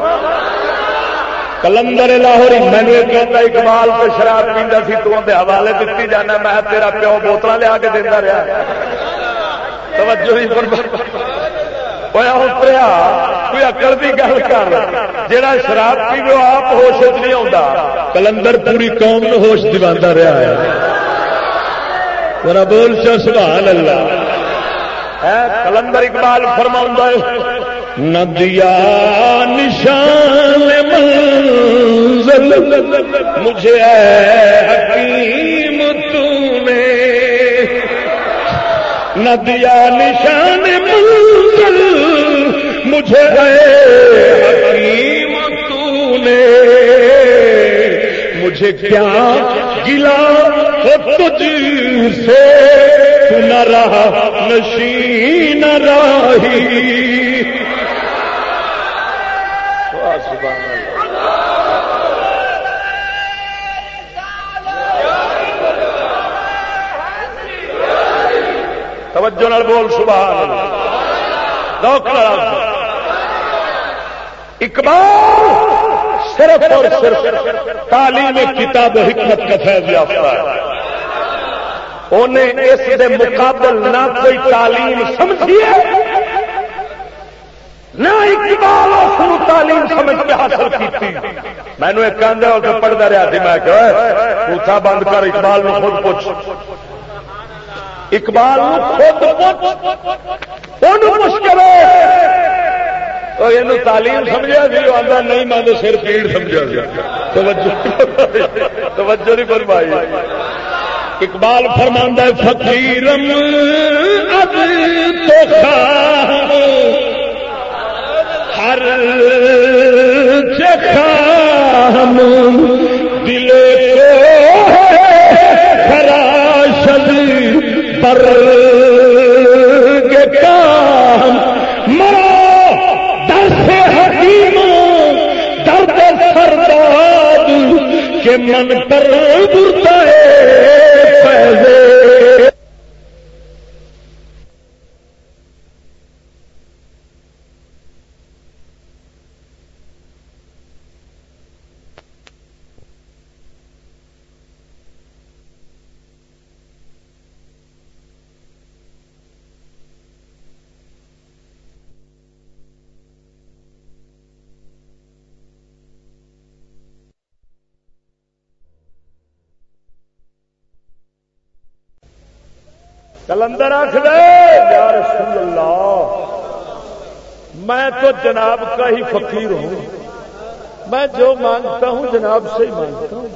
کلندر لاہور مینو کہتا اقبال تو شراب پیندا سی، تو اندر حوالے دیتی جانا، میں تیرا پیو بوتل لیا کے دینا رہا۔ توجہ ہی اتریا کوئی اکل کی گل کر۔ جا شراب پی آپ ہوش نہیں آتا کلندر پوری قوم ہوش دوا رہا ہے۔ میرا بول چا سبحان اللہ۔ کلندر اقبال فرما ندیا نشان منزل، مجھے حکیم ندیا نشان منزل مجھے حکیم تو نے مجھے کیا گلا تجھ سے؟ نہ رہا نشین راہی۔ سبحان اللہ۔ توجہ نال بول، سبحان اللہ۔ اقبال صرف اور صرف تعلیم کتاب حکمت کا فیض یافتہ ہے۔ انہیں اس دے مقابل نہ کوئی تعلیم سمجھیے۔ نہ اقبال اس تعلیم سمجھ کے حاصل کی میں نے ایک کہہ پڑھتا رہا تھی میں کہ بند کر، اقبال میں خود پوچھ۔ اقبال یہ تعلیم سمجھا جی آتا نہیں، میں سر پیڑ سمجھا توجہ۔ توجہ نہیں فرمائی۔ اقبال فرماندہ فقیرم اب تو ہر چخام دل کو خراب۔ باشد پر کام مرو در حکیم درد سرداد کے من پر برتا ہے پیسے کلندر آخر یا رسول اللہ، میں تو جناب کا ہی فقیر ہوں۔ میں جو مانگتا ہوں، جناب سے ہی مانگتا ہوں۔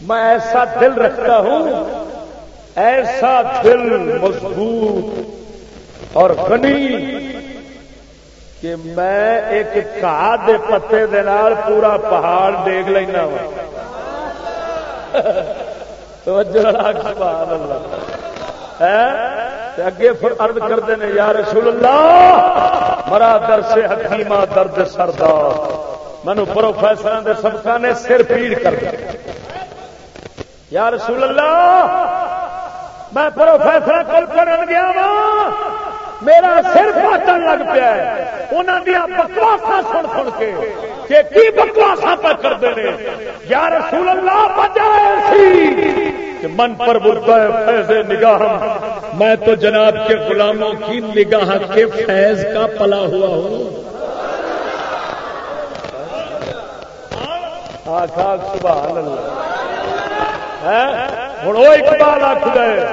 میں ایسا دل رکھتا ہوں، ایسا دل مضبوط اور غنی کہ میں ایک کہا دے پتے دے نال پورا پہاڑ دیکھ لینا وا۔ اگے ارد کرتے ہیں، یا رسول اللہ مرا در سے حکیمہ درد سردار۔ مینو پروفیسر دے سبقہ نے سر پیڑ کر دیا۔ یا رسول اللہ، میں پروفیسر کل کرن گیا وا میرا سر پاٹن لگ پیا انہوں دیا بکواسا سن سن کے، کہ کی بکواسا پہ کرتے ہیں یا رسول اللہ، بجائے کہ من پر برتا ہے فیض نگاہ میں تو جناب کے غلاموں کی نگاہ کے فیض کا پلا ہوا ہوں۔ سبحان اللہ۔ ہوں وہ اقبال آخ گئے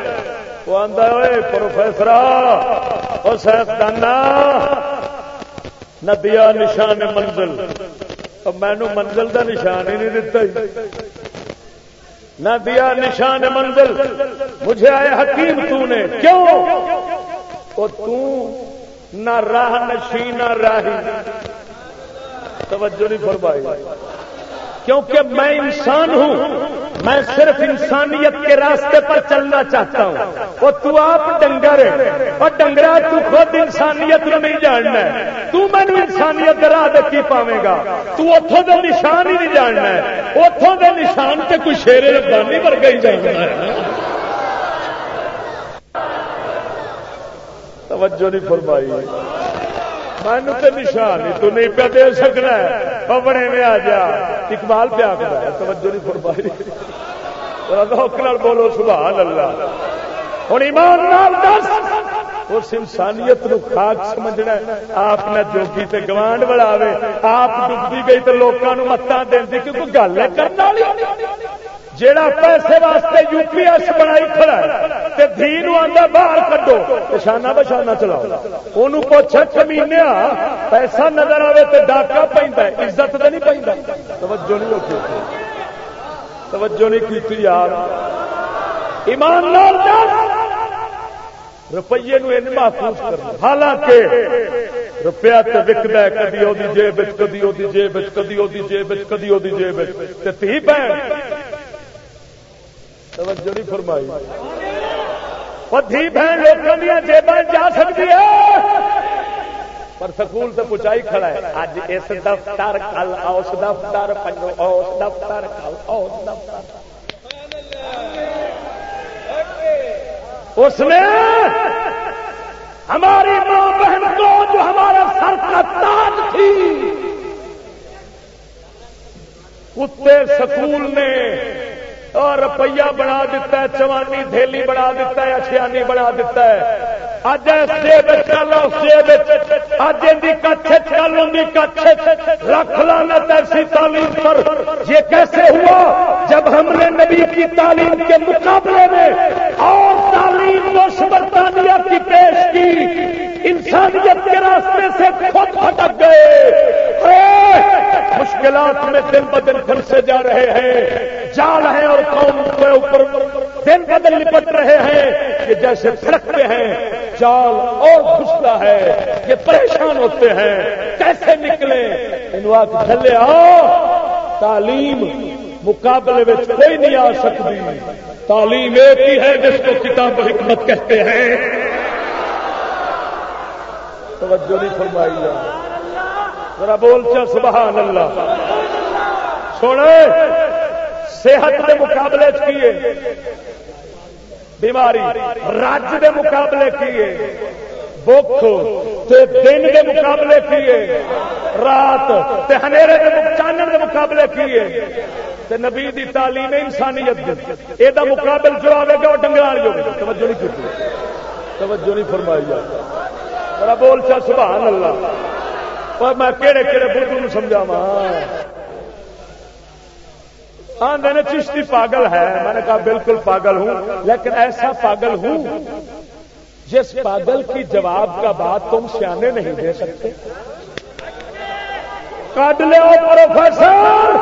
وہ آدھا ہوئے پروفیسر وہ سائنسدانا ندیا نشان منزل۔ مینو منزل کا نشان ہی نہیں دتا۔ نہ دیا نشان منزل، مجھے آئے حکیم تو نے کیوں؟ وہ تو نہ راہ نشی، نہ راہی۔ توجہ نہیں فرمائی۔ کیونکہ میں انسان ہوں، میں صرف انسانیت کے راستے پر چلنا چاہتا ہوں۔ وہ تو آپ ڈنگر اور ڈنگرا تو خود انسانیت نو نہیں جاننا ہے۔ تو مینو انسانیت راہ کی پاوے گا۔ تو اتوں دے نشان ہی نہیں جاننا ہے۔ اتوں دے نشان تے کوئی شیر ربانی پر گئی جاننا ہے۔ توجہ نہیں فرمائی۔ مینو تو نشان تو نہیں پہ دے سکنا بڑے میں آ جا اقبال پہ آخر توجہ نہیں فرمائی بولو سبحان اللہ ہوں ایمان نال دس اس انسانیت نو خاک سمجھنا آپ نہ جوگی تے گوانڈ بڑھاوے آپ ڈبی گئی تو لوگوں متا دیں کیونکہ گل ہے کرنا جیڑا پیسے واسطے یو پی ایس بنائی کھڑا ہے، تے دھی آدھا باہر کڈو، نشانہ بشانہ چلاؤ۔ ان پوچھ کمینے پیسہ نظر آئے تو ڈاکا پہ عزت تو نہیں پہ توجہ نہیں ہوتی۔ توجہ نہیں کی یار۔ ایمان نال دس روپیے محفوظ کر۔ حالانکہ روپیہ تو وکد ہے، کدی وہ جیب وچ، کدی وہ جیب وچ، کدی وہ جیب وچ، کدی وہ جیب وچ۔ تے تھی بہن توجہ نہیں فرمائی۔ بہن لوگوں دیا جا سکتی ہے؟ پر سکول سے پچائی کھڑا ہے۔ اج اس دفتر کل اس دفتر پنجو اس دفتر کل اس دفتر۔ اس نے ہماری ماں بہن کو جو ہمارا سر کا تاج تھی کتے سکول نے اور روپیہ بنا دیتا ہے چوانی تھیلی بنا دیتا ہے اچھیانی بنا دیتا ہے۔ اج چل اج رکھ لانا ایسی تعلیم پر۔ یہ کیسے ہوا؟ جب ہم نے نبی کی تعلیم کے مقابلے میں اور تعلیم و برطانیہ کی پیش کی، انسانیت کے راستے سے خود بھٹک گئے۔ مشکلات میں دن بدن گھر سے جا رہے ہیں۔ جال ہیں اور قوم کے اوپر دن بدن لپٹ رہے ہیں۔ کہ جیسے سڑکتے ہیں۔ جال اور گھستا ہے۔ یہ پریشان ہوتے ہیں۔ کیسے نکلے؟ چلے آؤ، تعلیم مقابلے میں کوئی نہیں آ سکتی۔ تعلیم ایک ہی ہے جس کو کتاب حکمت کہتے ہیں۔ توجہ نہیں فرمائی ذرا بول چا، سبحان اللہ۔ سونے، صحت کے مقابلے کیے؟ بیماری راج کے مقابلے کیے؟ بخ دن کے مقابلے کیے؟ رات ہنیرے چانن کے مقابلے کیے؟ نبی دی تعلیم انسانیت یہ مقابل جو آئے گا، وہ ڈنگر جو توجہ نہیں کی توجہ نہیں فرمائی جا۔ بول چا، سبحان اللہ۔ اور میں کہڑے کہڑے بدھو سمجھاوا آدھے نے چشتی پاگل ہے میں نے کہا بالکل پاگل ہوں لیکن ایسا پاگل ہوں جس پاگل کی جواب کا بات تم سیانے نہیں دے سکتے کاٹ لو پروفیسر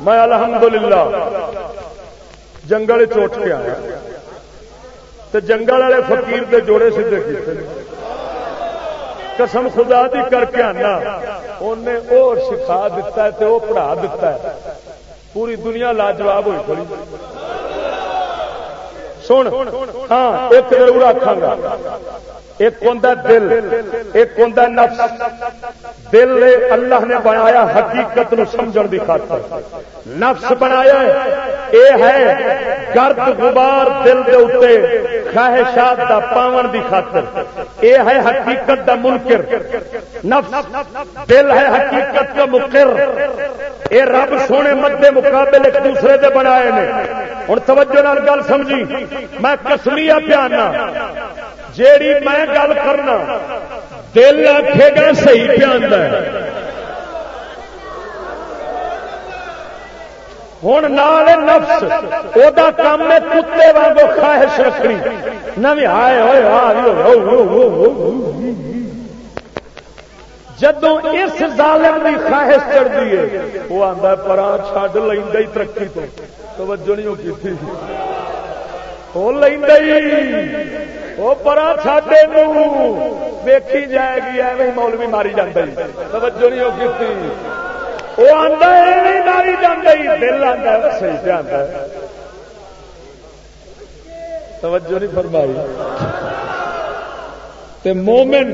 میں الحمدللہ جنگل چوٹ کے آیا تو جنگل والے فقیر کے جوڑے سیدھے کیتے قسم خدا دی کر کے آنا۔ انہیں وہ سکھا دیتا ہے تے وہ پڑھا دیتا ہے۔ پوری دنیا لاجواب ہوئی کھڑی۔ سن ہاں ایک ضرور آخا گا ایک ہوں دل، ایک ہوں نفس۔ دل اللہ نے بنایا حقیقت نو سمجھن کی خاطر۔ نفس بنایا اے ہے گرد غبار دل دے اتے خواہشات دا پاون دی خاطر۔ اے ہے حقیقت دا منکر۔ نفس، دل ہے حقیقت کا مقر۔ اے رب سونے مد مقابل ایک دوسرے دے بنائے نے۔ ہوں توجہ نال گل سمجھی۔ میں کسمیا پیانا۔ جیڑی میں گل کرنا دل آخے گا صحیح پیا ہوں نال نفس وہ کام ہے کتے واگ خواہش رکھنی نہ آئے ہوئے جدو اس ظالم کی خواہش چڑھتی ہے وہ آتا پرا چڈ لی ترقی تو توجہ نہیں کی وہ ل وہ پرا ساڈے ویکھی جائے گی ایویں مولوی ماری جاتا توجہ نہیں ہوگی وہ آتا نہیں ماری جانا دل آتا صحیح سے آتا توجہ نہیں فرمائی تے مومن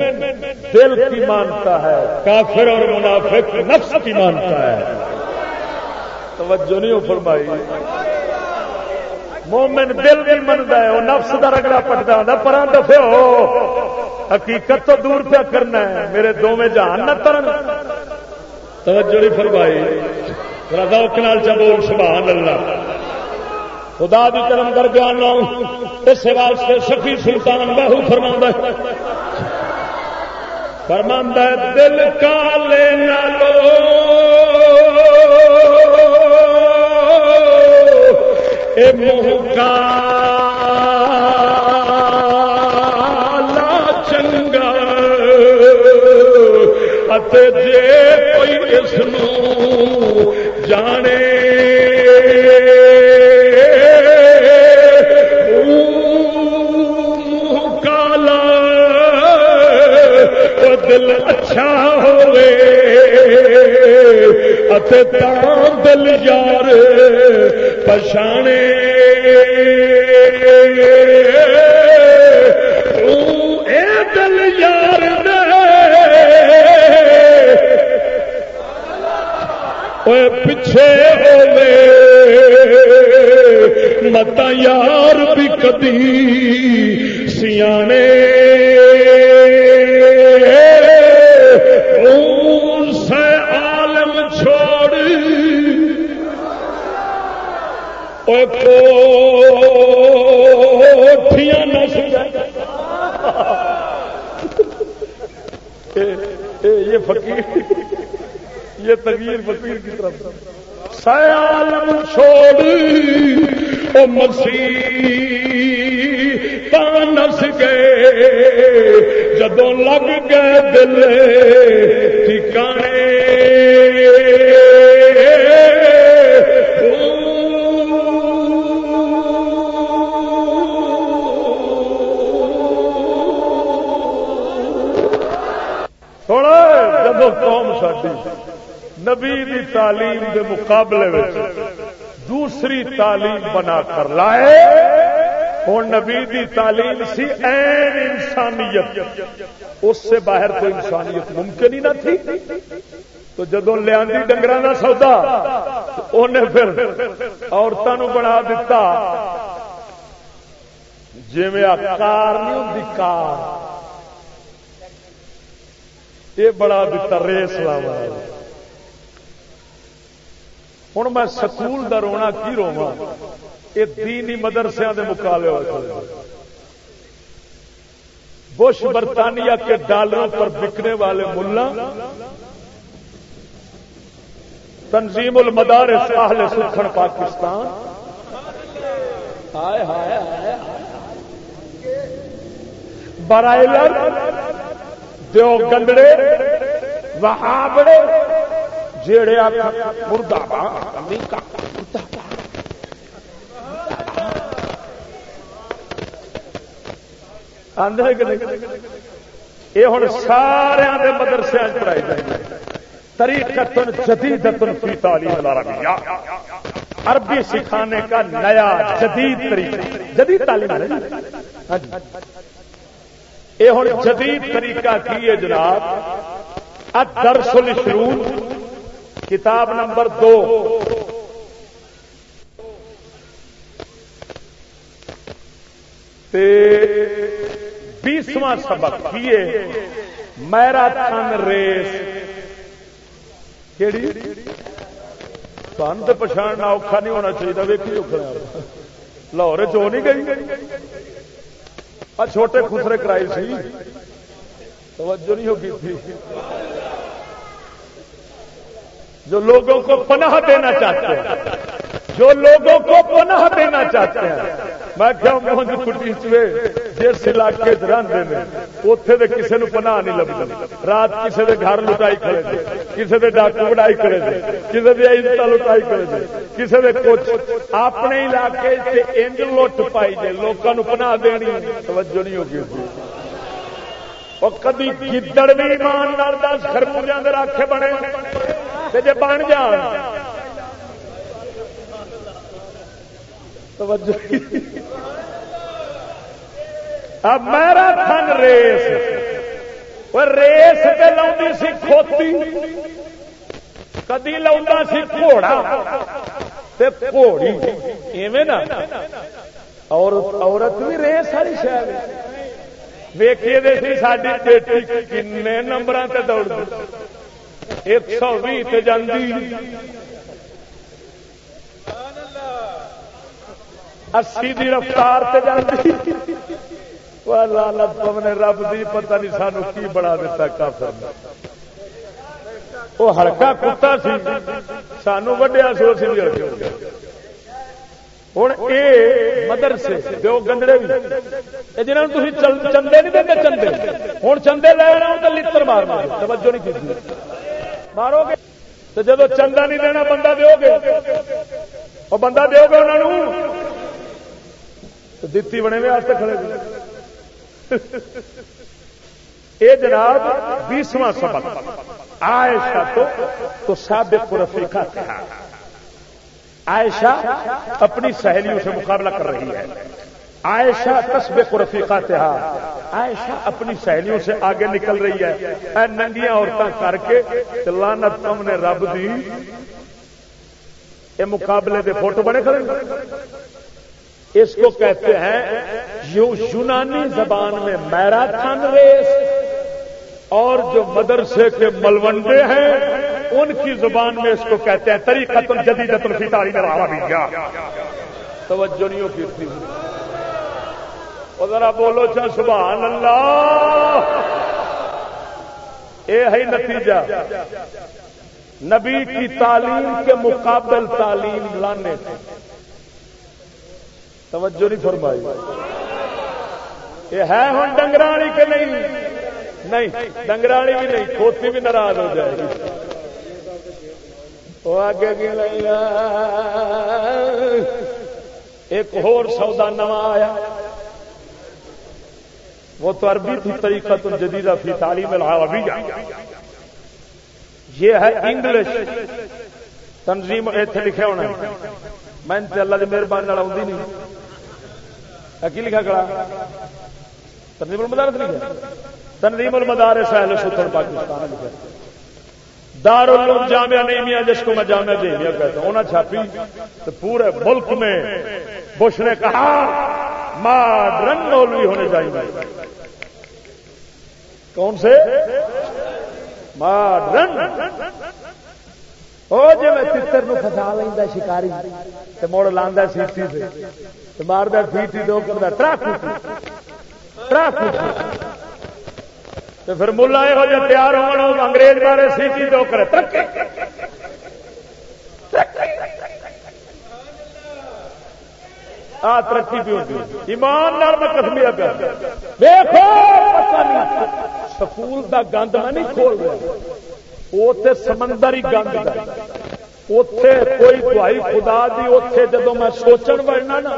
دل کی مانتا ہے کافر اور منافق نفس کی مانتا ہے توجہ نہیں فرمائی مومن دل بھی منتا ہے، وہ نفس کا رگڑا پٹتا ہوں پر دفے حقیقت تو دور پہ کرنا ہے، میرے دونوں جہان نہ ترن۔ توجہ نہیں فرمائی۔ روک نال چبول سبحان اللہ۔ خدا بھی کرم کر بیان لاؤں اس واسطے سفی سلطان بہو فرما فرما دل کا لینا لو اے جے کوئی اس جانے۔ دل اچھا ہوئے۔ دل یار پچھانے پچھے ہوئے۔ مت یار بھی کدی سیانے۔ یہ فقیر یہ تغیر فقیر کی طرف۔ عالم چھوڑ او مسیح نس گئے۔ جدو لگ گئے دل ٹھکانے نبی تعلیم دے مقابلے میں دوسری تعلیم بنا کر لائے اور نبی دی تعلیم سی این انسانیت۔ اس سے باہر تو انسانیت ممکن ہی نہ تھی۔ تو جدو لیا ڈنگر سودا انہیں پھر عورتوں بنا دیتا جی کار نہیں ہوتی کار۔ یہ بڑا ریس لاوا ہوں میں سکول کا رونا کی روا یہ دینی مدرسے کے مقابلے بش برطانیہ کے ڈالروں پر بکنے والے ملا۔ تنظیم المدارس اہل سکھن پاکستان۔ برائلر دیو گندڑے، وہابڑے۔ جیڑے مردہ امریکہ یہ ہوں سارے مدرسے پڑھائی جائے طریقت جدید فی تعلیم العربیہ۔ عربی سکھانے کا نیا جدید طریقہ۔ جدید تعلیم جی؟ ہاں جی۔ یہ ہوں جدید طریقہ کی ہے جناب؟ درس الشرون کتاب نمبر دو۔ بیسواں سبق کیے۔ میرا تھن ریس۔ کہڑی تن تو پچھاڑنا اوکھا نہیں ہونا چاہیے ویکھی اوکھا لاہور چ نہیں گئی۔ چھوٹے خسرے کرائی سی۔ توجہ نہیں ہوگی تھی۔ جو لوگوں کو پناہ دینا چاہتے ہیں۔ جو لوگوں کو پناہ دینا چاہتے ہیں۔ میں کیا مونج جی کٹی چوے جس علاقے رنتے ہیں اتے تو کسی نے پناہ نہیں لگتا رات کسی کے گھر لٹائی کرے دے کسی کے ڈاکو بڑائی کرے دے کسی کے عزت لٹائی کرے دے۔ کسی کے کچھ اپنے علاقے سے انج لٹ پائی جائے لوگوں پناہ دینی۔ توجہ نہیں ہوگی اور کدی گدڑ بھی ایمان دس خربوجہ کے راکھے بنے۔ جی بن جان۔ اب میرا تھن ریس ریس پہ لاؤں سی کھوتی۔ کدی لاؤں سی گھوڑا گھوڑی۔ ایویں نا۔ عورت بھی ریس والی شاید۔ ویکھیے سی ساری بیٹی کن نمبر سے دوڑ ایک سو بھی جاندی۔ اسی دی رفتار لالت نے رب دی، پتہ نہیں سانو کی بڑا دیتا، کافر وہ ہلکا کتا سی۔ سانو وڈیا سو سی بھی ہلکے ہوں یہ مدرسے دو گندڑے بھی جنہوں تھی چندے نہیں دیں چندے۔ ہوں چندے لے رہا ہوں تو لڑ مارنا توجہ نہیں کی مارو گے؟ تو جب چندہ نہیں دینا، بندہ دو گے وہ بندہ دو گے انہوں دتی بنے ہوئے آج کھڑے یہ جناب، بیسواں سبق۔ عائشہ تو تو سابق رفیقہ تھا۔ عائشہ اپنی سہیلیوں سے مقابلہ کر رہی ہے۔ عائشہ تسبق رفیقہ عائشہ اپنی سہیلیوں سے آگے نکل رہی ہے۔ اے ننگیاں عورتیں کر کے لانت تم نے رب دی۔ یہ مقابلے دے فوٹو بنے کھڑے اس کو کہتے ہیں یونانی زبان میں میراتھن ریس۔ اور جو مدرسے کے ملوڈے ہیں، ان کی زبان میں اس کو کہتے ہیں طریقہ تم جدید فی توجہ نہیں ہوتی تھی ذرا بولو چا سبحان اللہ۔ اے ہے نتیجہ۔ نبی کی تعلیم کے مقابل تعلیم لانے توجہ نہیں فرمائی۔ یہ ہے ہوں ڈنگرانی کے نہیں۔ نہیں ڈنگرانی بھی نہیں، کھوتی بھی ناراض ہو جائے گی۔ وہ آگے ایک اور سودا نواں آیا۔ وہ تو عربی تھی طریقہ تم جدیدہ فی تعلیم العربیہ۔ یہ ہے انگلش۔ تنظیم اتنے لکھے ہونا میں اللہ کی مہربانی آؤں نہیں۔ کی لکھا کڑا تنظیم المدارس لکھا تنظیم المدارس اہل ستر پاکستان لکھا دار العلوم جامعہ نہیں میاں جس کو میں جامعہ جہمیا کہتا ہوں انہیں چھاپی تو پورے ملک میں بش نے کہا ماڈرن مولوی ہونے چاہیے۔ کون سے؟ ماڈرن وہ جی میں چتر فسا لینا شکاری تو مڑ لا سیٹی سے مار فیٹی دو کرتا ٹرک تو پھر ملا یہ جہ تیار ہو انگریز مارے سیٹی دو کرے آ، ترقی بھی ہوتی ایمان میں کسمیا پیا۔ دیکھو سکول کا گند میں نہیں کھول رہا۔ وہ سمندر ہی گند اتے کوئی دوائی خدا دی اتے جدو میں سوچن بڑنا نا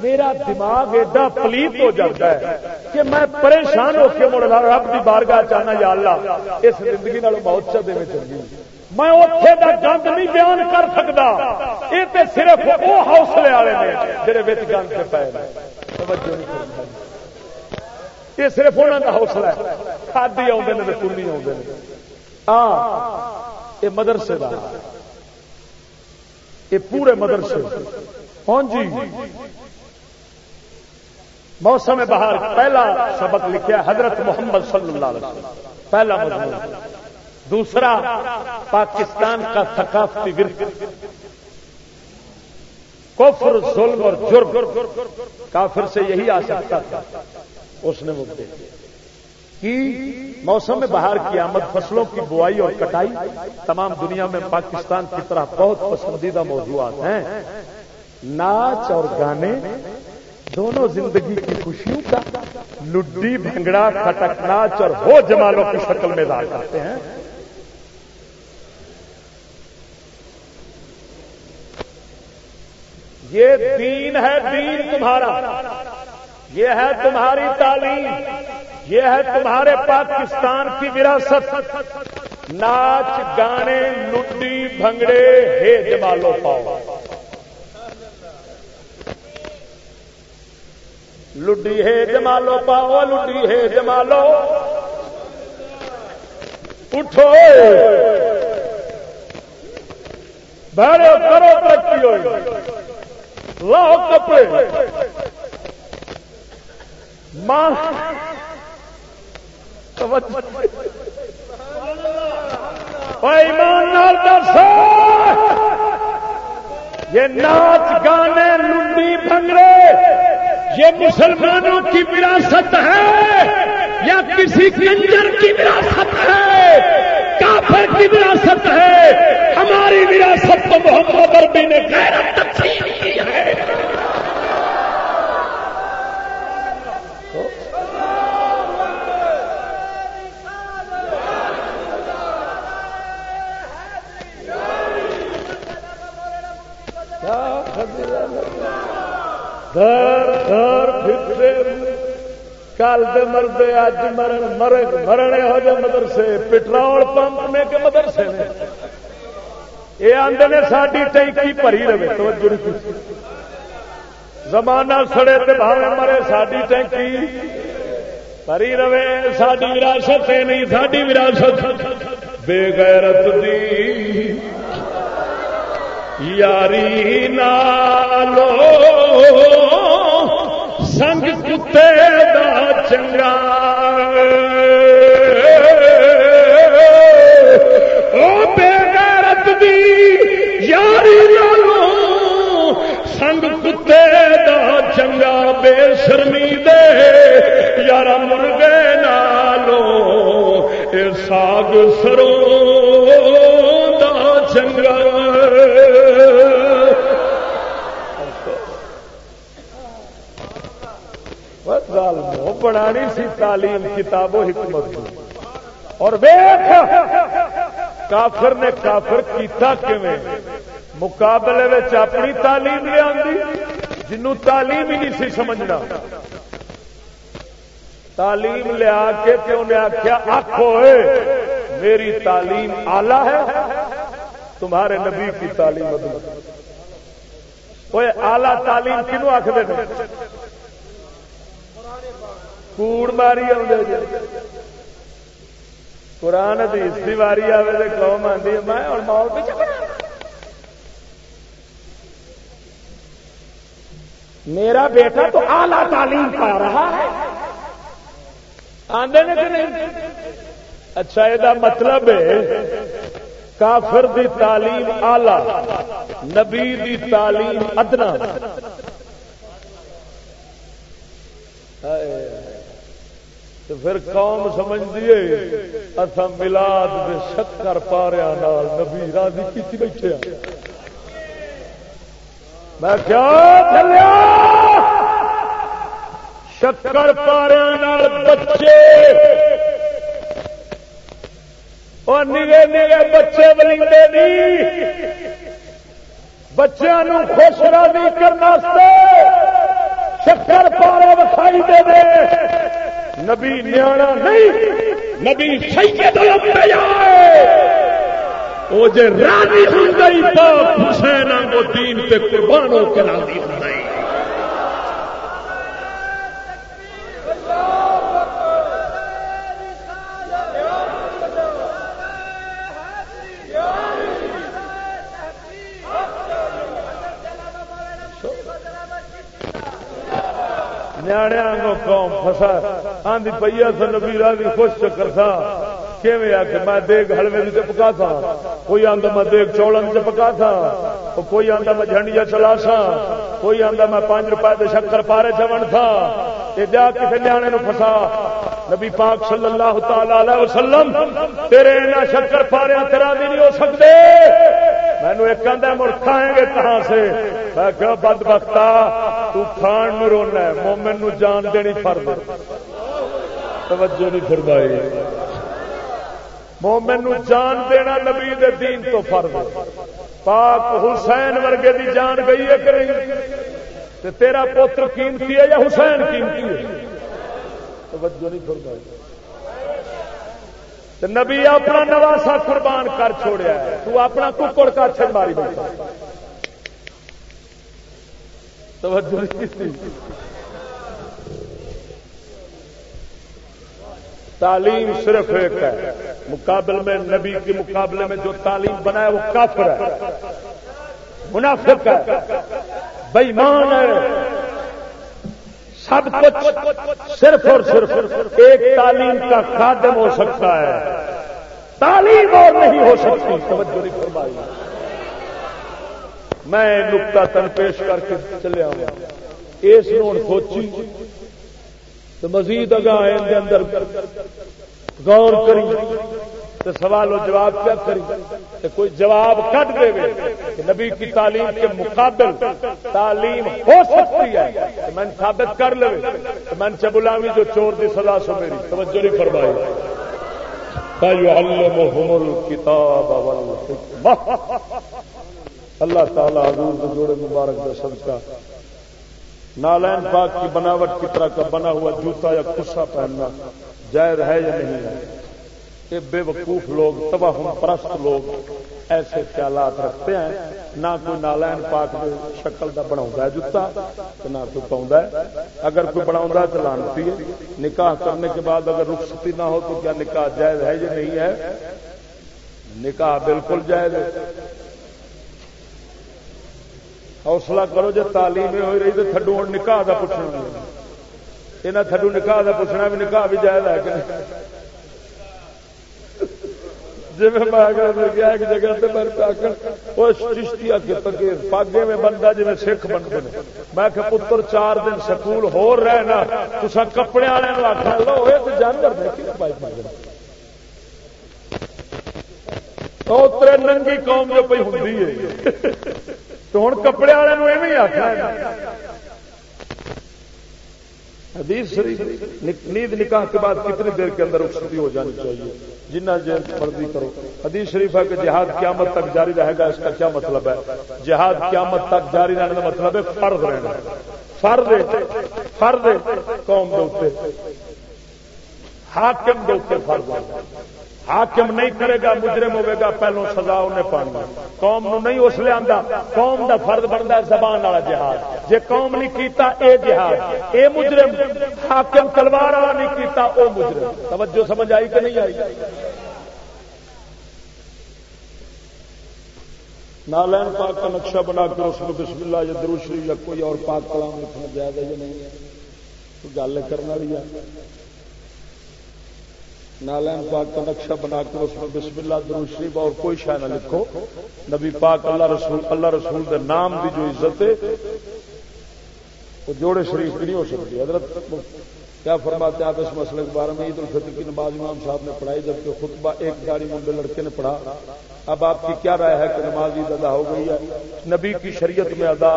میرا دماغ ایڈا پلیت ہو جاتا ہے کہ میں پریشان ہو کے مڑ رب کی بارگاہ چاہنا یا اللہ، اس زندگی نال بہت چلے میں چلی۔ میں اتے کا گند نہیں بیان کر سکتا یہ تو صرف وہ حوصلے والے نے جہے گند سے پے یہ صرف انہوں کا حوصلہ ہے۔ کھادی آدھے کلی آدھے یہ مدرسے کا یہ پورے مدرسے۔ ہاں جی۔ موسم بہار، پہلا سبق لکھا حضرت محمد صلی اللہ علیہ وسلم، پہلا مضمون۔ دوسرا، پاکستان کا ثقافتی ورث کفر، ظلم اور جرم۔ کافر سے یہی آ سکتا تھا۔ اس نے وہ کی موسم بہار کی آمد، فصلوں کی بوائی اور کٹائی، تمام دنیا میں پاکستان کی طرح بہت پسندیدہ موضوعات ہیں۔ ناچ اور گانے دونوں زندگی کی خوشیوں کا لڈی بھنگڑا کھٹک ناچ اور ہو جمالوں کی شکل میں ادا کرتے ہیں۔ یہ دین ہے دین تمہارا۔ یہ ہے تمہاری تعلیم۔ یہ ہے تمہارے پاکستان کی وراثت۔ ناچ گانے، لڈی بھنگڑے، ہے جمالو پاؤ۔ لڈی ہے جمالو پاؤ لڈی ہے جمالو۔ اٹھو۔ بھرو کرو ترقی ہوئی۔ لاؤ کپڑے۔ ماں ایمان دس یہ ناچ گانے لنڈی بھنگڑے۔ یہ مسلمانوں کی وراثت ہے یا کسی کنجر کی وراثت ہے؟ کافر کی وراثت ہے؟ ہماری وراثت تو محمد عربی نے غیرت تقسیم کی ہے؟ کل مرد اج مرن مرن مرنے ہو جائے مدرسے۔ پٹرول پمپ میں کہ مدرسے نے؟ یہ آدھے نے ساری ٹینکی بھری رہے زمانہ سڑے تے بھاوے مرے ساری ٹینکی بھری رہے۔ ساری وراثت نہیں ساری وراثت۔ بے غیرت دی یاری نالو سنگ کتے دا چنگا۔ او بے غیرت دی یاری نالو سنگ کتے دا چنگا بے شرمی دے۔ یار مرغے نالو اے ساگ سروں دا چنگا۔ بنانی سی، تعلیم، کتاب و حکمت اور ویخ کافر نے کافر کیتا کیویں؟ مقابلے میں اپنی تعلیم لیا جنوں تعلیم ہی نہیں سی سمجھنا۔ تعلیم لیا کے تے انہیں آخیا آخو میری تعلیم آلہ ہے، تمہارے نبی کی تعلیم وہ آلہ تعلیم کنو آخر کوڑ ماری آ قرآن حدیث کی واری آئے تو قوم آتی ہے، میں اور ماحول بھی میرا بیٹا تو اعلی تعلیم پا رہا ہے۔ آدھے نے کہ نہیں؟ اچھا یہ مطلب ہے، کافر دی تعلیم آلہ نبی دی تعلیم ادنا۔ تو پھر قوم سمجھ دیے اصا ملاد دے شکر پاریا نال نبی راضی کی بیٹھے میں کیا چلیا شکر پاریا نال بچے۔ اور نگے نگے بچے بلندے نہیں بچوں خوش راضی کرنے شکر پارا وکھائی دے دے۔ نبی نیا نہیں، نبی سید وہ جی راضی ہوں گئی پاک حسین کو دین پہ قربان ہو کے راضی ہوں گئی نیاڑیا قوم فسا آندھی پی سا نبی راضی خوش چکر سا کیویں آ کے میں دیگ ہلوے سے پکا تھا کوئی آدھا میں دیگ چولن سے پکا تھا کوئی آدھا میں جھنڈیا چلا سا کوئی آدھا میں پانچ روپئے دے شکر پارے چون تھا یہ جا کسی نیانے نو فسا نبی پاک صلی اللہ تعالی وسلم، تیرے نہ شکر پارے تیرا بھی نہیں ہو سکتے۔ مینو ایک آدھا مڑ کھائیں گے کہاں سے؟ میں کیا بد بختا، تو کھان نو رونا ہے، مومن نو جان دینی فرد توجہ نہیں فرمائی۔ مومن نو جان دینا نبی دے دین تو فرد پاک حسین ورگے دی جان گئی ہے کہ نہیں؟ تیرا پوتر قیمتی ہے یا حسین قیمتی ہے؟ توجہ نہیں فرمائی۔ نبی اپنا نواسا قربان کر چھوڑیا تو اپنا ککڑ کا چھڑ ماری بیٹھا تعلیم صرف ایک ہے۔ مقابل میں نبی کے مقابلے میں جو تعلیم بنا ہے وہ کافر ہے۔ منافق ہے۔ بےمان ہے۔ سب کچھ صرف اور صرف ایک تعلیم کا خادم ہو سکتا ہے۔ تعلیم اور نہیں ہو سکتی۔ توجہ نہیں فرمائی۔ میں نکتا تن پیش کر کے چلے آؤں۔ اس سوچی تو مزید اگاں اندر غور کری۔ تو سوال و جواب کیا کری؟ تو کوئی جواب کٹ دے کہ نبی کی تعلیم کے مقابل تعلیم ہو سکتی ہے؟ تو میں ثابت کر لے تو میں چبلامی جو چور دی سزا سو میری۔ توجہ نہیں فرمائی۔ کتاب اللہ تعالیٰ حضور جوڑے مبارک کا صدقہ۔ نالین پاک کی بناوٹ کی طرح کا بنا ہوا جوتا یا کسا پہننا۔ جائز ہے یا نہیں ہے؟ یہ بے وقوف لوگ تباہ پرست لوگ ایسے خیالات رکھتے ہیں، نہ کوئی نالائن پاک شکل کا بنا جتا نہ کوئی پاؤں اگر کوئی بنا تو لانتی ہے۔ نکاح کرنے کے بعد اگر رخصتی نہ ہو تو کیا نکاح جائز ہے یا نہیں ہے؟ نکاح بالکل جائز ہے۔ حوصلہ کرو جی تعلیم ہوئی رہی تو تھڈو نکاح کا پوچھنا۔ یہاں تھڈو نکاح کا پوچھنا بھی نکاح بھی جائز ہے کہ جی میں گیا ایک جگہ سے میں آخر وہ چشتیا کے تقیر پاگے میں بندہ جی میں سکھ بنتے ہیں۔ میں کہ پتر، چار دن سکول ہو رہنا تو کپڑے والے آخر لو یہ تو جانور اترے ننگی قوم جو پہ ہوں تو ہوں کپڑے والے ایویں آخر حدیث شریف نیند نکاح کے بعد کتنی دیر کے اندر رخصتی ہو جانی چاہیے؟ جنہ جیل مرضی کرو۔ حدیث شریف ہے کہ جہاد قیامت تک جاری رہے گا، اس کا کیا مطلب ہے؟ جہاد قیامت تک جاری رہنے کا مطلب ہے فرض رہنا۔ فرض فرض قوم دے حاکم دے فرض حاکم نہیں کرے گا، مجرم ہوے گا پہلو سزا انہیں پانی قوم نو نہیں اس لیا قوم دا فرد بنتا زبان والا جہاد۔ جے قوم نہیں کیتا، اے جہاد۔ اے مجرم۔ حاکم تلوار والا نہیں کیتا، او مجرم۔ توجہ سمجھ آئی کہ نہیں آئی؟ نالین پاک کا نقشہ بنا کر اس میں بسم اللہ یا دروشری یا کوئی اور پاک کلام لکھنا جائز ہے یا نہیں ہے۔ تو گل کرنا بھی ہے۔ نالین پاک کا نقشہ بنا کر اس میں بسم اللہ درود شریف اور کوئی شاید نہ لکھو۔ نبی پاک اللہ رسول اللہ رسول دے نام دی جو عزت ہے، وہ جوڑے شریف کی نہیں ہو سکتی۔ حضرت کیا فرماتے ہیں آپ اس مسئلے کے بارے میں؟ عید الفطر کی نماز امام صاحب نے پڑھائی، جبکہ خطبہ ایک گاڑی منڈے لڑکے نے پڑھا۔ اب آپ کی کیا رائے ہے کہ نماز عید ادا ہو گئی ہے نبی کی شریعت میں ادا؟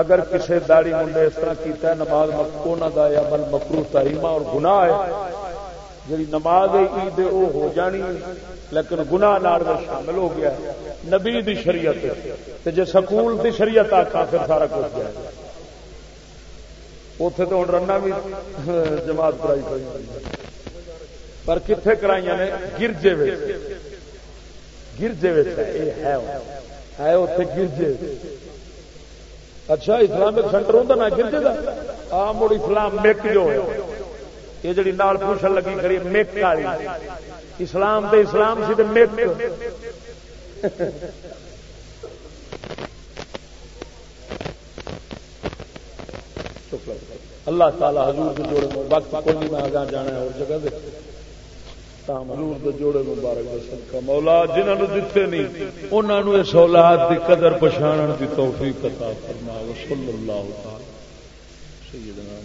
اگر کسی داڑی منڈے اس طرح کیتا ہے، نماز مکونا دا یا بل مکرو تحریمہ اور گناہ ہے جی نماز عید وہ ہو جانی، لیکن گناہ نار میں شامل ہو گیا نبی دی شریعت جی سکول دی شریعت آخا پھر سارا کچھ جائے۔ اتے تو ہوں رنا بھی جماعت کرائی پڑی پر کتنے کرائی نے؟ گرجے گرجے ہے اتنے گرجے۔ اچھا اسلامک سینٹر ہوتا نا گرجے کا آ مڑ اسلام میک جو ہے۔ یہ جڑی نال پوچھن لگی کری میک والی۔ اسلام دے اسلام سی تے میک اللہ تعالی حضور کے جوڑے وقت کوئی نہیں میں آگاہ جانا ہے اور جگہ دے۔ جوڑے مبارک مولا جنہوں نے دیتے نہیں انہوں نے اس اولاد کی قدر پچھاڑ کی توفیق عطا فرما صلی اللہ سیدنا۔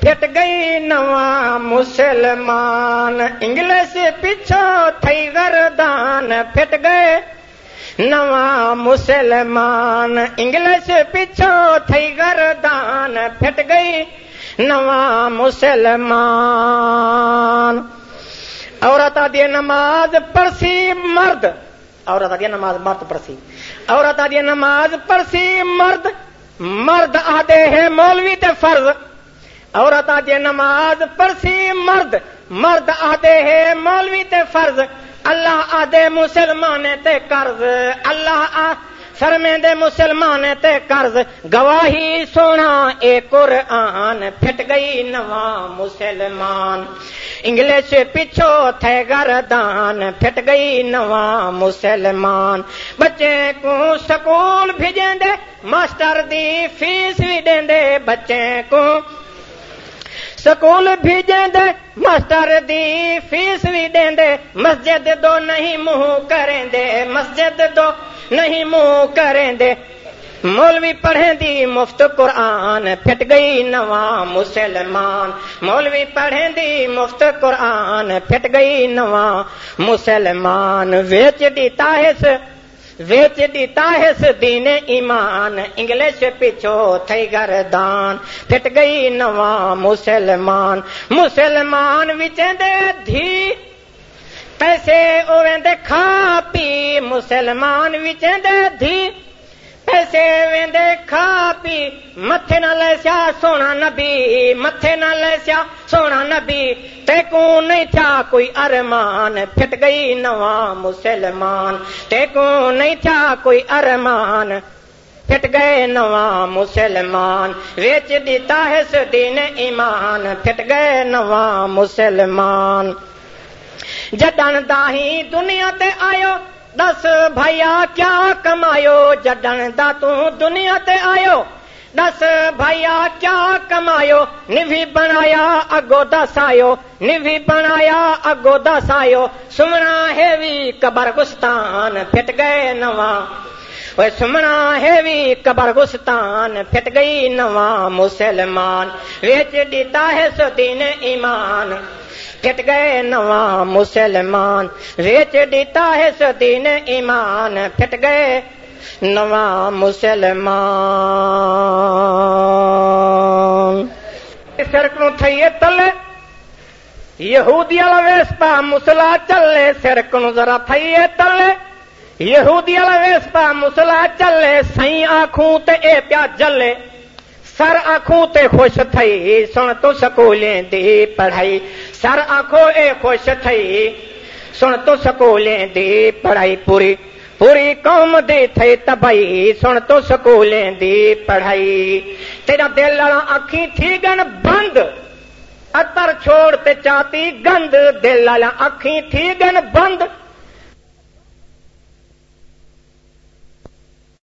پھٹ گئی نواں مسلمان انگلش پیچھو تھئی گردان پھٹ گئے نواں مسلمان انگلش پیچھو تھئی گردان پھٹ گئی نواں مسلمان۔ عورت آدھی نماز پڑسی مرد۔ عورت آدھی نماز مرد پڑسی عورت آدھی نماز پڑسی مرد۔ مرد آدھے ہے مولوی تے فرض۔ عورت آج نماز پرسی مرد۔ مرد آدھے ہے مولوی تے فرض۔ اللہ آدھے مسلمان تے قرض۔ اللہ آ شرمے دے مسلمان تے قرض، گواہی سونا، اے قرآن پھٹ گئی نواں مسلمان۔ انگلش پچھو تھے گردان، پھٹ گئی نواں مسلمان۔ بچے کو سکول بھیجیں دے، ماسٹر دی فیس بھی دیں دے، بچے کو سکول بھیجیں دے ماسٹر دی فیس بھی دیں دے مسجد دو نہیں منہ کریں دے مسجد دو نہیں منہ کریں دے مولوی پڑھیں دی مفت قرآن پھٹ گئی نواں مسلمان مولوی پڑھیں دی مفت قرآن پھٹ گئی نواں مسلمان ویچ دی تاہس ویچ دیتا ہے دین ایمان، انگلش پیچھو تھے گردان۔ پھٹ گئی نواں مسلمان مسلمان وچ دے دھی۔ پیسے اوے دے کھا پی، مسلمان وچ دے دھی۔ پیسے ویندے کھا پی متھے نہ لسیا سونا نبی متھے نہ لسیا سونا نبی تے کو نہیں تھا کوئی ارمان پھٹ گئی نواں مسلمان تے کو نہیں تھا کوئی ارمان پھٹ گئے نواں مسلمان ویچ دیتا ہے دین ایمان پھٹ گئے نواں مسلمان جدن داہی دنیا تے آیو دس بھیا کیا کمایو جڈن دا تو دنیا تے آیو دس بھیا کیا کمایو نوی بنایا اگو دس آیو نوی بنایا اگو دس آیو سمنا ہے بھی قبر گستان پھٹ گئے نواں سمنا ہے بھی قبر گستان پھٹ گئی نواں مسلمان ویچ دیتا ہے سدین ایمان کٹ گئے نواں مسلمان، ویچ دیتا ہے سدین ایمان۔ پھٹ گئے نواں مسلمان۔ سرک نو تھئیے تلے، یہودی والا ویسپا مسلا چلے۔ سرک نو ذرا تھئیے تلے، یہودی والا ویسپا مسلا چلے۔ سی آخوں تے اے پیا جلے، سر آخوں تے خوش تھئی۔ سن تو سکولیں دی پڑھائی۔ سر آخو اے خوش تھئی۔ سن تو سکولیں دی پڑھائی پوری۔ پوری قوم دی تھے تبائی سن تو سکولیں دی پڑھائی۔ تیرا دل اکھی تھی گن بند۔ اتر چھوڑ تے چاتی گند۔ دل اکھی تھی گن بند۔